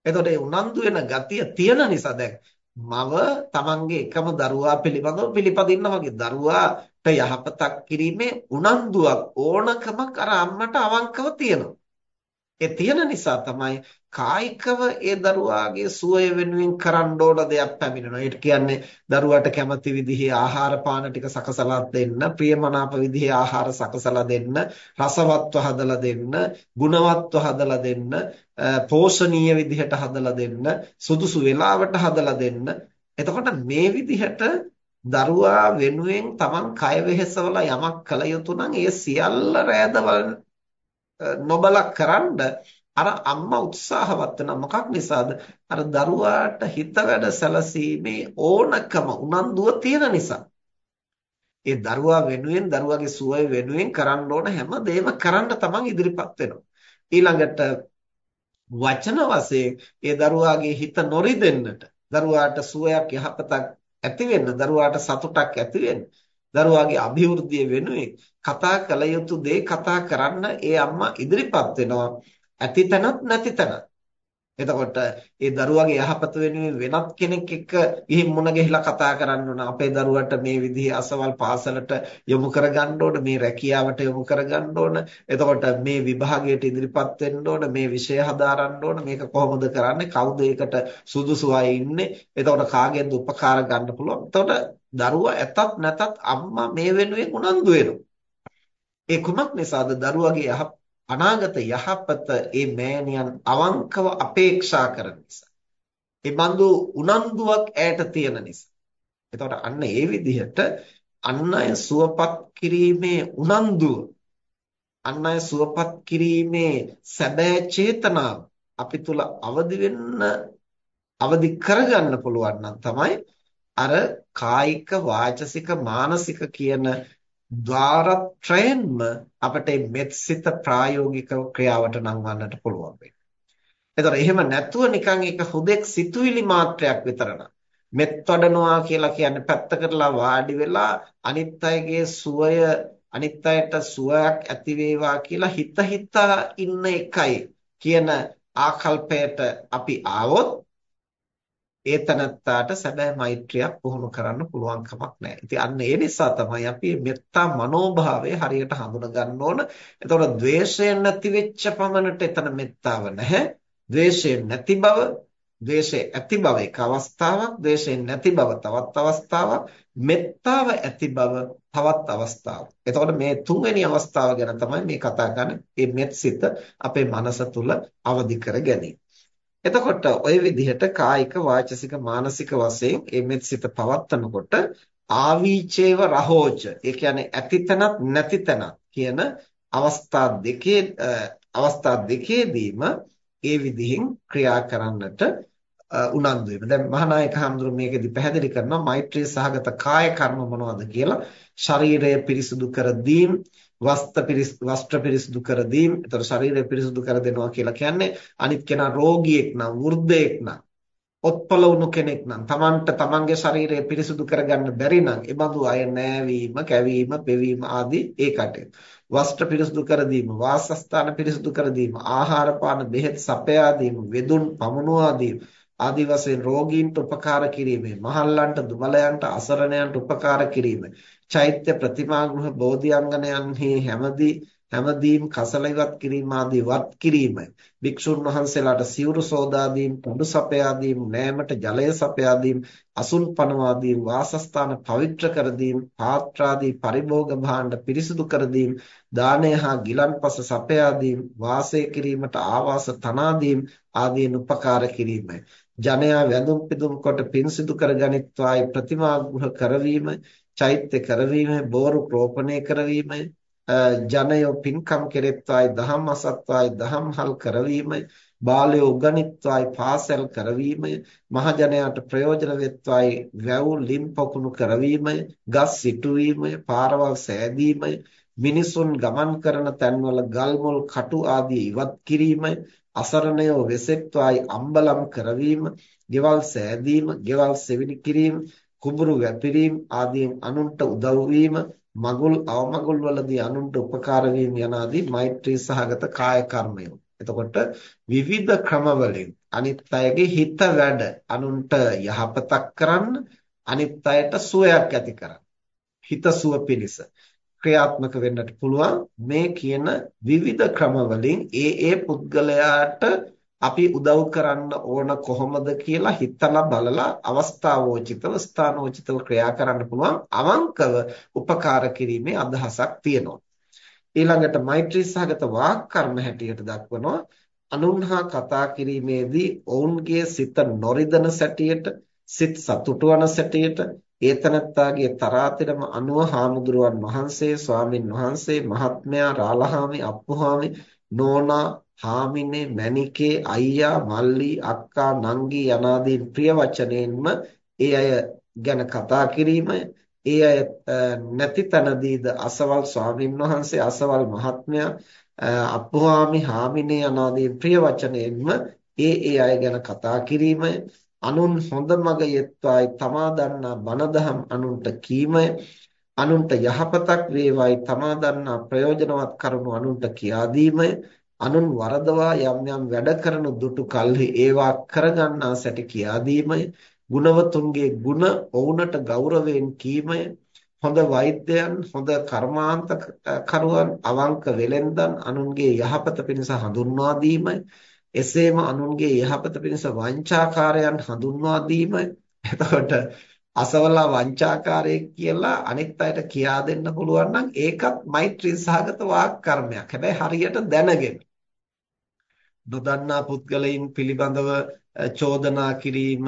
එතකොට ඒ උනන්දු වෙන ගතිය තියෙන නිසා දැන් මව තමන්ගේ එකම දරුවා පිළිබඳව පිළිපදින්න වගේ දරුවාට යහපතක් කිරීමේ උනන්දුවක් ඕනකමක් අර අම්මට අවංකව තියෙනවා. ඒ තියෙන නිසා තමයි කායිකව ඒ දරුවාගේ සුවය වෙනුවෙන් කරන්න ඕන දෙයක් පැමිණෙනවා. ඒට කියන්නේ දරුවාට කැමති විදිහේ ආහාර පාන ටික සකසලා දෙන්න, ප්‍රියමනාප විදිහේ ආහාර සකසලා දෙන්න, රසවත්ව හදලා දෙන්න, ගුණවත්ව හදලා දෙන්න, පෝෂණීය විදිහට හදලා දෙන්න, සුදුසු වේලාවට හදලා දෙන්න. එතකොට මේ විදිහට දරුවා වෙනුවෙන් Taman කය වෙහෙසවල යමක් කළ යුතු නම් ඒ සියල්ල රෑදවල් නොබල කරන්න අර අම්මා උත්සාහවත් වෙන මොකක් නිසාද? අර දරුවාට හිත වැඩ සැලසීමේ ඕනකම උනන්දුව තියෙන නිසා. ඒ දරුවා වෙනුවෙන් දරුවාගේ සුවය වෙනුවෙන් කරන්න ඕන හැම දෙයක්ම කරන්න තමන් ඉදිරිපත් වෙනවා. ඊළඟට වචන වශයෙන් ඒ දරුවාගේ හිත නොරිදෙන්නට දරුවාට සුවයක් යහපතක් ඇති වෙන්න දරුවාට සතුටක් ඇති වෙන්න දරුවාගේ અભිවෘද්ධිය වෙනුවෙන් කතා කළ යුතු දේ කතා කරන්න ඒ අම්මා ඉදිරිපත් වෙනවා. ඇති තැනත් නැති තැනත්. එතකොට ඒ දරුවාගේ යහපත වෙනුවෙන් වෙනත් කෙනෙක් එක්ක ගිහින් මුණ ගැහිලා කතා කරන්න ඕන. අපේ දරුවට මේ විදිහේ අසවල් පාසලට යොමු කරගන්න ඕන මේ රැකියාවට යොමු කරගන්න ඕන. එතකොට මේ විභාගයට ඉදිරිපත් වෙන්න ඕන මේ විෂය හදාරන්න ඕන. මේක කොහොමද කරන්නේ? කවුද ඒකට සුදුසු අය ඉන්නේ? එතකොට කාගෙන්ද උපකාර ගන්න පුළුවන්. එතකොට දරුවා ඇතත් නැතත් අම්මා මේ වෙනුවෙන් උනන්දු වෙනවා ඒ කුමක් නිසාද දරුවාගේ අනාගත යහපත ඒ මෑණියන් අවංකව අපේක්ෂා කරන නිසා. ඒ බඳු උනන්දුවක් ඈට තියෙන නිසා. එතකොට අන්න ඒ විදිහට අන් අය සුවපත් කිරීමේ උනන්දුව අන් අය සුවපත් කිරීමේ සැබෑ චේතනාව අපි තුල අවදි වෙන්න අවදි කරගන්න පුළුවන් නම් තමයි අර කායික වාචසික මානසික කියන ద్వාරත්‍රයෙන්ම අපිට මෙත්සිත ප්‍රායෝගික ක්‍රියාවට නංවන්නට පුළුවන් වෙන්නේ. එතකොට එහෙම නැතුව නිකන් ඒක හුදෙක් සිතුවිලි මාත්‍රයක් විතරන. මෙත් වඩනවා කියලා කියන්නේ පැත්තකටලා වාඩි වෙලා අනිත් අයගේ සුවය අනිත් අයට සුවයක් ඇති වේවා කියලා හිත හිතා ඉන්න එකයි කියන ආකල්පයට අපි ආවොත් ඒ තනත්තාට සැබෑ මෛත්‍රියක් පුහුණු කරන්න පුළුවන් කමක් නැහැ. ඉතින් අන්න ඒ නිසා තමයි අපි මෙත්තා මනෝභාවය හරියට හඳුන ගන්න ඕන. එතකොට ද්වේෂයෙන් නැති වෙච්ච පමණට එතන මෙත්තාව නැහැ. ද්වේෂයෙන් නැති බව, ද්වේෂය ඇති බව එක අවස්ථාවක්, ද්වේෂයෙන් නැති බව තවත් අවස්ථාවක්, මෙත්තාව ඇති බව තවත් අවස්ථාවක්. එතකොට මේ තුන්වෙනි අවස්ථාව ගැන තමයි මේ කතා කරන්නේ. මේ මෙත්සිත අපේ මනස තුල අවදි කර ගැනීම. එතකොට ওই විදිහට කායික වාචසික මානසික වශයෙන් මේ මෙත්සිත පවත්නකොට ආවීචේව රහෝච ඒ කියන්නේ ඇතිතනත් නැතිතනත් කියන අවස්ථා දෙකේ අවස්ථා දෙකේදීම ඒ විදිහින් ක්‍රියා කරන්නට උනන්දු වෙනවා. දැන් මහානායක හඳුරු මේකෙදි පැහැදිලි කරනවා මෛත්‍රී සහගත කාය කර්ම මොනවද කියලා. ශරීරය පිරිසුදු කර දීම, වස්ත්‍ර පිරිසුදු කර දීම. ඒතර ශරීරය පිරිසුදු කර දෙනවා කියලා කියන්නේ අනිත් කෙනා රෝගියෙක් නම්, වෘද්ධයෙක් නම් ඔත්පල වුණු කෙනෙක් නම් Tamanට Tamanගේ ශරීරය පිරිසුදු කරගන්න බැරි නම් ඒ බඳු අය නෑවීම, කැවීම, පෙවීම ආදී ඒ කටයුතු. වස්ත්‍ර පිරිසුදු කර දීම, වාසස්ථාන පිරිසුදු කර දීම, ආහාර පාන බෙහෙත් සපයා දීම, වෙදුන් පමුණුවා දීම ආදි වශයෙන් රෝගීන්ට උපකාර කිරීමේ, මහල්ලන්ට, දුබලයන්ට, අසරණයන්ට උපකාර කිරීමේ, චෛත්‍ය ප්‍රතිමා ගෘහ බෝධිඅංගනයන්හි හැමදී හැමදීම් කසල ඉවත් කිරීම ආදී වත් කිරීමයි. භික්ෂුන් වහන්සේලාට සිවුරු සෝදා දීම, පඳු සපයා දීම, නෑමට ජලය සපයා දීම, අසුන් පනවා දීම, වාසස්ථාන පවිත්‍ර කර දීම, පාත්‍රාදී පරිභෝග භාණ්ඩ පිරිසිදු කර දීම, දානය හා ගිලන්පස සපයා දීම, වාසය කිරීමට ආවාස තනා දීම ආදීන් උපකාර කිරීමයි. ජනයා වැඳුම් පිදුම් කොට පින් සිදු කර ගනිත්වායි ප්‍රතිමා ගෘහ කරවීම, චෛත්‍ය කරවීම, බෝරු රෝපණය කරවීම ජනයෝ පින්කම් කෙරෙත්වායි දහම් අසත්වායි දහම්හල් කරවීමයි බාලයෝ උගනිත්වායි පාසල් කරවීමයි මහජනයාට ප්‍රයෝජන වෙත්වායි වැව් ලිම් පොකුණු කරවීමයි ගස් සිටුවීමයි පාරවල් සෑදීමයි මිනිසුන් ගමන් කරන තැන්වල ගල් මුල් කටු ආදී ඉවත් කිරීමයි අසරණයෝ වෙසෙත්වායි අම්බලම් කරවීම ගෙවල් සෑදීම ගෙවල් සෙවිලි කිරීම කුඹුරු වැපිරීම ආදීන් අනුන්ට උදව් වීම මගුල් අවමගුල් වලදී අනුන්ට උපකාර වීම යනාදී මෛත්‍රී සහගත කාය කර්මය. එතකොට විවිධ ක්‍රමවලින් අනිත් අයගේ හිත වැඩ අනුන්ට යහපතක් කරන්න අනිත් අයට සුවයක් ඇති කරන්න. හිත සුව පිණිස ක්‍රියාත්මක වෙන්නට පුළුවන්. මේ කියන විවිධ ක්‍රමවලින් ඒ ඒ පුද්ගලයාට අපි උදව් කරන්න ඕන කොහොමද කියලා හිතලා බලලා අවස්ථාවෝචිතව ස්ථානෝචිතව ක්‍රියා කරන්න පුළුවන්. අවංකව උපකාර කිරීමේ අදහසක් තියෙනවා. ඊළඟට මෛත්‍රී සහගත වාක් කර්ම හැටියට දක්වනවා. අනුන්හා කතා කිරීමේදී ඔවුන්ගේ සිත නොරිදන සැටියට සිත සතුටු වන සැටියට ඒතනත්තාගේ තරාතිරම අනුව හාමුදුරුවන් වහන්සේ ස්වාමින් වහන්සේ මහත්මයා රාලහාමි අප්පුහාමි නෝනා හාමිනේ මණිකේ අයියා මල්ලි අක්කා නංගි යනාදී ප්‍රිය වචනෙන්ම ඒ අය ගැන කතා කිරීම ඒ අය නැති තැනදීද අසවල් ස්වාමින් වහන්සේ අසවල් මහත්මයා අප්පුහාමි හාමිනේ යනාදී ප්‍රිය වචනෙන්ම ඒ ඒ අය ගැන කතා කිරීම අනුන් හොඳ මග යෙත්වායි තමා දන්නා බණ දහම් අනුන්ට කීමය. අනුන්ට යහපතක් වේවායි තමා දන්නා ප්‍රයෝජනවත් කරුණු අනුන්ට කියා දීමය. අනුන් වරදවා යම් යම් වැඩ කරන දුටු කල්හි ඒවා කරගන්නා සැටි කියා දීමය. ගුණවතුන්ගේ ගුණ ඔවුන්ට ගෞරවයෙන් කීමය. හොඳ වෛද්‍යයන් හොඳ කර්මාන්ත කරුවන් අවංක වෙලෙන්දන් අනුන්ගේ යහපත පිණිස හඳුන්වා දීමය. එසේම අනුන්ගේ යහපත පිණිස වංචාකාරයන් හඳුන්වා දීමය එතකොට අසවලා වංචාකාරයෙක් කියලා අනිත් අයට කියා දෙන්න පුළුවන් නම් ඒකත් මෛත්‍රී සහගත වාක් කර්මයක්. හැබැයි හරියට දැනගෙන. නොදන්නා පුද්ගලයන් පිළිබඳව චෝදනා කිරීම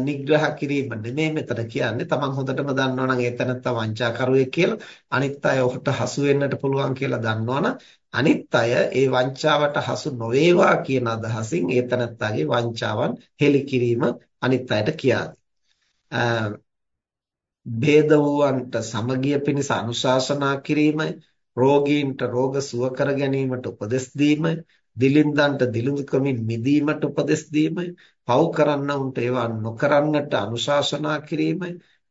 නිග්‍රහ කිරීම නෙමෙයි මෙතන කියන්නේ තමන් හොඳටම දන්නවා නම් ඒ තැනත්ත වංචාකරුවෙක් කියලා අනිත් අය ඔහුට හසු වෙන්නට පුළුවන් කියලා දන්නවනම් අනිත් අය ඒ වංචාවට හසු නොවේවා කියන අදහසින් ඒ තැනත්තගේ වංචාවන් හෙළි කිරීම අනිත් අයට කියා භේද වූවන්ට සමගිය පිණිස අනුශාසනා කිරීමයි රෝගීන්ට රෝග සුව කර ගැනීමට උපදෙස් දීමයි දිලින්දන්ට දිලිඳුකමින් මිදීමට උපදෙස් දීමයි පව් කරන්නවුන්ට ඒවා නොකරන්නට අනුශාසනා කිරීමයි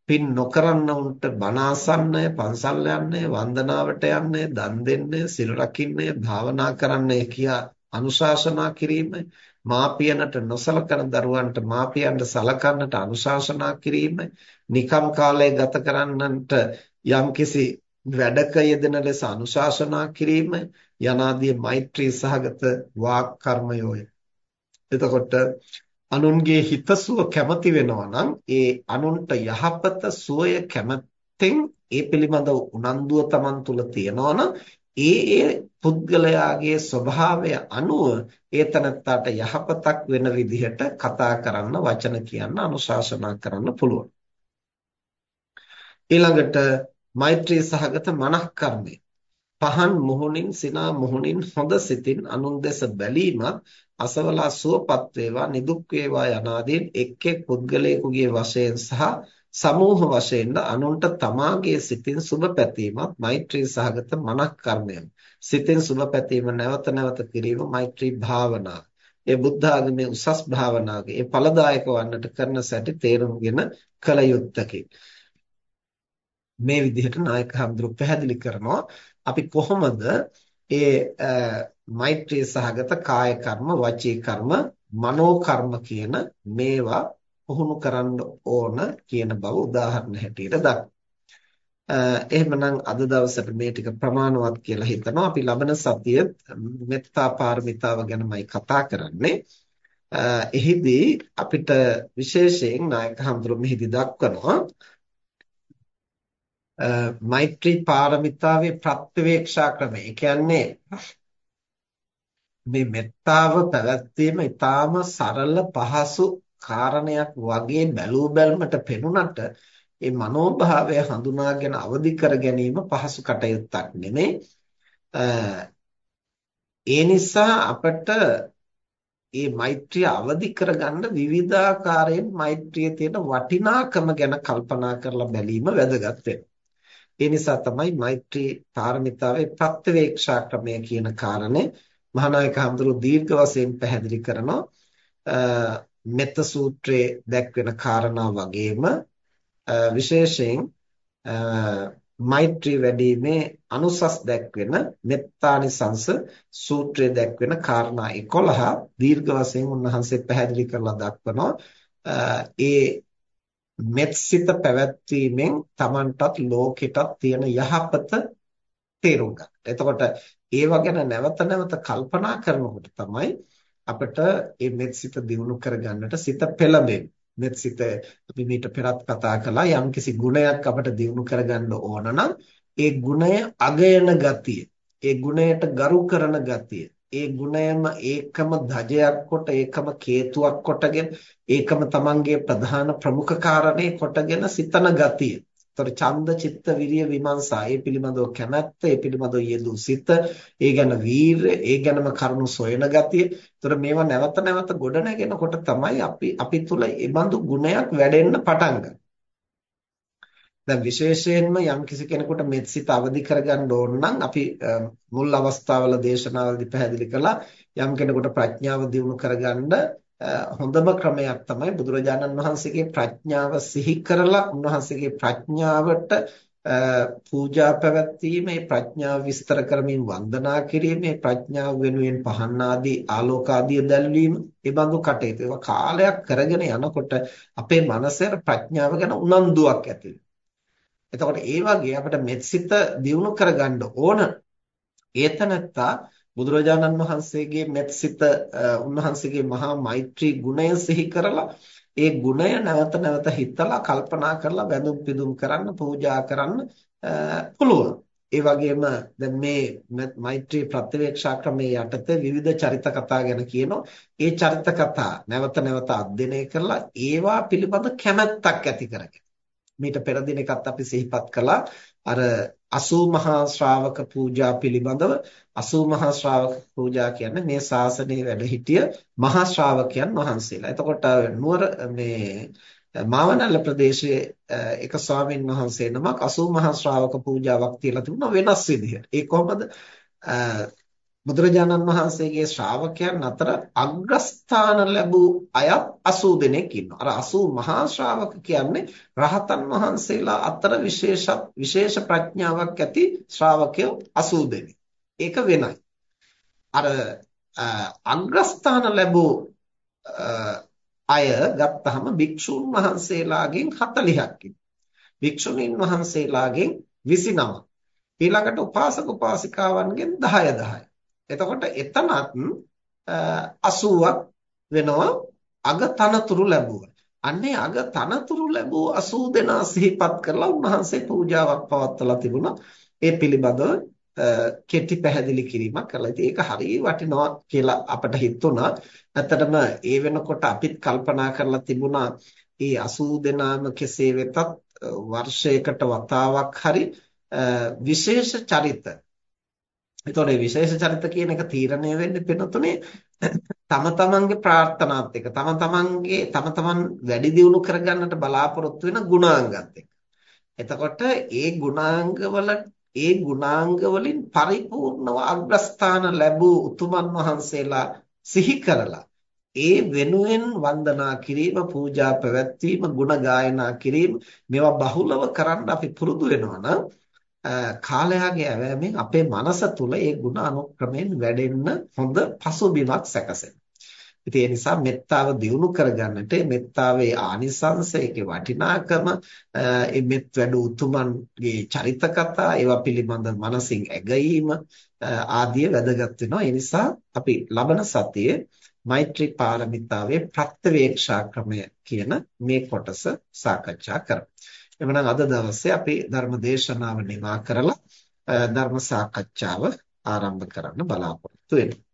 පින් නොකරන්නවුන්ට බණ අසන්නය පන්සල් යන්නය වන්දනාවට යන්නය දන් දෙන්නය සිල් රකින්නය භාවනා කරන්නය කියා අනුශාසනා කිරීමයි මාපියනට නොසලකන දරුවන්ට මාපියන්ට සලකන්නට අනුශාසනා කිරීමයි නිකම් කාලය ගත කරන්නන්ට යම්කිසි වැඩක යෙදෙන ලෙස අනුශාසනා කිරීම යනාදී මෛත්‍රී සහගත වාක් කර්මයෝය. එතකොට අනුන්ගේ හිතසුව කැමති වෙනවා නම් ඒ අනුන්ට යහපත සුවය කැමැත්තෙන් ඒ පිළිබඳව උනන්දුව Taman තුල තියනවා නම් ඒ ඒ පුද්ගලයාගේ ස්වභාවය අනුව ඒ තනත්තාට යහපතක් වෙන විදිහට කතා කරන්න වචන කියන්න අනුශාසනා කරන්න පුළුවන්. ඊළඟට මෛත්‍රී සහගත මනක්කර්මය. පහන් මුහුණින් සිනා මුහුණින් හොඳ සිතින් අනුන් දෙස බැලීමත් අසවලා සුවපත් වේවා නිදුක් වේවා යනාදීන් එක් එක් පුද්ගලයෙකුගේ වශයෙන් සහ සමූහ වශයෙන්ද අනුන්ට තමාගේ සිතින් සුබ පැතීමත් මෛත්‍රී සහගත මනක් කර්මයක්. සිතින් සුබ පැතීම නැවත නැවත කිරීම මෛත්‍රී භාවනාව. ඒ බුද්ධ ආගමේ උසස් භාවනාවක ඒ ඵලදායක වන්නට කරන සැටි තේරුම්ගෙන කල යුත්තකි. මේ විදිහට නායක හඳුරු පැහැදිලි කරනවා අපි කොහොමද ඒ මෛත්‍රී සහගත කාය කර්ම වචී කර්ම මනෝ කර්ම කියන මේවා පුහුණු කරන්න ඕන කියන බව උදාහරණ හැටියට දක්වනවා. එහෙමනම් අද දවසට මේ ටික ප්‍රමාණවත් කියලා හිතනවා. අපි ලබන සතියේ මෙත්තා පාරමිතාව ගැනමයි කතා කරන්නේ. එහිදී අපිට විශේෂයෙන් නායක හඳුරු මෙහිදී දක්වනවා මෛත්‍රී පාරමිතාවේ ප්‍රත්‍යවේක්ෂා ක්‍රමය. ඒ කියන්නේ මේ මෙත්තාව පැවැත්වීම ඊටාම සරල පහසු කාරණයක් වගේ බැලූ බැල්මට පෙනුනට ඒ මනෝභාවය හඳුනාගෙන අවදි කර ගැනීම පහසු කටයුත්තක් නෙමෙයි. ඒ නිසා අපට මේ මෛත්‍රිය අවදි කරගන්න විවිධාකාරයෙන් මෛත්‍රියේ තියෙන වටිනාකම ගැන කල්පනා කරලා බැලීම වැදගත් ඒ නිසා තමයි මෛත්‍රී පාරමිතාවේ ප්‍රත්‍යවේක්ෂා ක්‍රමය කියන කාරණේ මහානායක හඳුරු දීර්ඝ වශයෙන් පැහැදිලි කරනවා. මෙත්ත සූත්‍රයේ දැක්වෙන කාරණා වගේම විශේෂයෙන් මෛත්‍රී වැඩිීමේ අනුසස් දැක්වෙන මෙත්තානිසංස සූත්‍රයේ දැක්වෙන කාරණා 11 දීර්ඝ වශයෙන් උන්වහන්සේ පැහැදිලි කරලා දක්වනවා ඒ මෙත්සිත පැවැත්වීමෙන් Tamanටත් ලෝකෙටත් තියෙන යහපත තේරුම් ගන්න. එතකොට ඒව ගැන නැවත නැවත කල්පනා කරනකොට තමයි අපිට මේ මෙත්සිත දියුණු කරගන්නට සිත පෙළඹෙන්නේ. මෙත්සිත අපි මීට පෙරත් කතා කළා යම්කිසි ගුණයක් අපිට දියුණු කරගන්න ඕන නම් ඒ ගුණය අගයන ගතිය, ඒ ගුණයට ගරු කරන ගතිය, ඒ ගුණයම ඒකම ධජයක් කොට ඒකම කේතුවක් කොටගෙන ඒකම තමන්ගේ ප්‍රධාන ප්‍රමුඛ කාරණේ කොටගෙන සිතන ගතිය. ඒතර ඡන්ද චිත්ත විරිය විමර්ශා ඒ පිළිබඳව කැමැත්ත ඒ පිළිබඳව යෙදූ සිත ඒ ගැන වීරය ඒ ගැනම කරුණු සොයන ගතිය. ඒතර මේවා නැවත නැවත ගොඩ නැගෙනකොට තමයි අපි අපි තුල ඒ බඳු ගුණයක් වැඩෙන්න පටන් ගන්නේ. දැන් විශේෂයෙන්ම යම් කිසි කෙනෙකුට මෙත්සිත අවදි කරගන්න ඕන නම් අපි මුල් අවස්ථාවල දේශනාවලදී පැහැදිලි කළා යම් කෙනෙකුට ප්‍රඥාව දියුණු කරගන්න හොඳම ක්‍රමයක් තමයි බුදුරජාණන් වහන්සේගේ ප්‍රඥාව සිහි කරලා උන්වහන්සේගේ ප්‍රඥාවට පූජා පැවැත්වීම මේ ප්‍රඥාව විස්තර කරමින් වන්දනා කිරීම මේ ප්‍රඥාව වෙනුවෙන් පහන් ආදී ආලෝක ආදී දැල්වීම ඒ බඳු කටයුතු ඒවා කාලයක් කරගෙන යනකොට අපේ මනසේ ප්‍රඥාව ගැන උනන්දුවක් ඇති එතකොට ඒ වගේ අපිට මෙත්සිත දියුණු කරගන්න ඕන ඒතනත්තා බුදුරජාණන් වහන්සේගේ මෙත්සිත උන්වහන්සේගේ මහා මෛත්‍රී ගුණය සිහි කරලා ඒ ගුණය නැවත නැවත හිතලා කල්පනා කරලා වැඳුම් පිදුම් කරන්න පූජා කරන්න පුළුවන්. ඒ වගේම දැන් මේ මෛත්‍රී ප්‍රතිවේක්ෂා ක්‍රමයේ යටතේ විවිධ චරිත කතා ගැන කියනවා. ඒ චරිත කතා නැවත නැවත අධ්‍යයනය කරලා ඒවා පිළිබඳ කැමැත්තක් ඇති කරගන්න. මීට පෙර දිනකත් අපි සිහිපත් කළා අර 80 මහා ශ්‍රාවක පූජා පිළිබඳව 80 මහා ශ්‍රාවක පූජා කියන්නේ මේ ශාසනයේ වැඩ සිටිය මහා ශ්‍රාවකයන් වහන්සේලා. එතකොට නුවර මේ මාවනල්ල ප්‍රදේශයේ එක ස්වාමීන් වහන්සේ නමක් 80 මහා ශ්‍රාවක පූජාවක් තියලා තිබුණා වෙනස් විදිහට. ඒ කොහොමද? බුදුරජාණන් වහන්සේගේ ශ්‍රාවකයන් අතර අග්‍රස්ථාන ලැබූ අයත් 80 දෙනෙක් ඉන්නවා. අර 80 මහා ශ්‍රාවක කියන්නේ රහතන් වහන්සේලා අතර විශේෂ විශේෂ ප්‍රඥාවක් ඇති ශ්‍රාවකයෝ 80 දෙනෙක්. ඒක වෙනයි. අර අග්‍රස්ථාන ලැබූ අය ගත්තහම භික්ෂුන් වහන්සේලාගෙන් 40ක් ඉන්නවා. භික්ෂුණීන් වහන්සේලාගෙන් 29. ඊළඟට උපාසක උපාසිකාවන්ගෙන් 10 10. එතකොට එතනත් 80ක් වෙනවා අග තනතුරු ලැබුවා. අන්නේ අග තනතුරු ලැබූ 80 දෙනා සිහිපත් කරලා උන්වහන්සේ පූජාවක් පවත්වලා තිබුණා. ඒ පිළිබඳව කෙටි පැහැදිලි කිරීමක් කළා. ඉතින් ඒක හරිය වටිනවා කියලා අපට හිතුණා. ඇත්තටම ඒ වෙනකොට අපිත් කල්පනා කරලා තිබුණා මේ 80 දෙනාම කෙසේ වෙතත් වර්ෂයකට වතාවක් හරි විශේෂ චරිත එතකොට මේ විශේෂ චරිත කියන එක තීරණය වෙන්නේ පින්නතුනේ තම තමන්ගේ ප්‍රාර්ථනාත් එක්ක තම තමන්ගේ තම තමන් වැඩි දියුණු කරගන්නට බලාපොරොත්තු වෙන ගුණාංගත් එක්ක. එතකොට ඒ ගුණාංගවල ඒ ගුණාංග වලින් පරිපූර්ණව අග්‍රස්ථාන ලැබූ උතුමන් වහන්සේලා සිහි කරලා ඒ වෙනුවෙන් වන්දනා කිරීම පූජා පැවැත්වීම ගුණ ගායනා කිරීම මේවා බහුලව කරන්න අපි පුරුදු වෙනවා නම් කාලයාගේ ඇවෑමෙන් අපේ මනස තුල ඒ ගුණ අනුක්‍රමයෙන් වැඩෙන්න හොඳ පසුබිමක් සැකසෙනවා. ඉතින් ඒ නිසා මෙත්තාව දියුණු කරගන්නට මෙත්තාවේ ආනිසංස ඒකේ වටිනාකම ඒ මෙත් වැඩ උතුමන්ගේ චරිත කතා ඒවා පිළිබඳ මනසින් ඇගීම ආදිය වැදගත් වෙනවා. ඒ නිසා අපි ලබන සතියේ මෛත්‍රී පාරමිතාවේ ප්‍රත්‍යවේක්ෂා ක්‍රමය කියන මේ කොටස සාකච්ඡා කරමු. එhmenan අද දවසේ අපි ධර්ම දේශනාව නිමා කරලා ධර්ම සාකච්ඡාව ආරම්භ කරන්න බලාපොරොත්තු වෙනවා.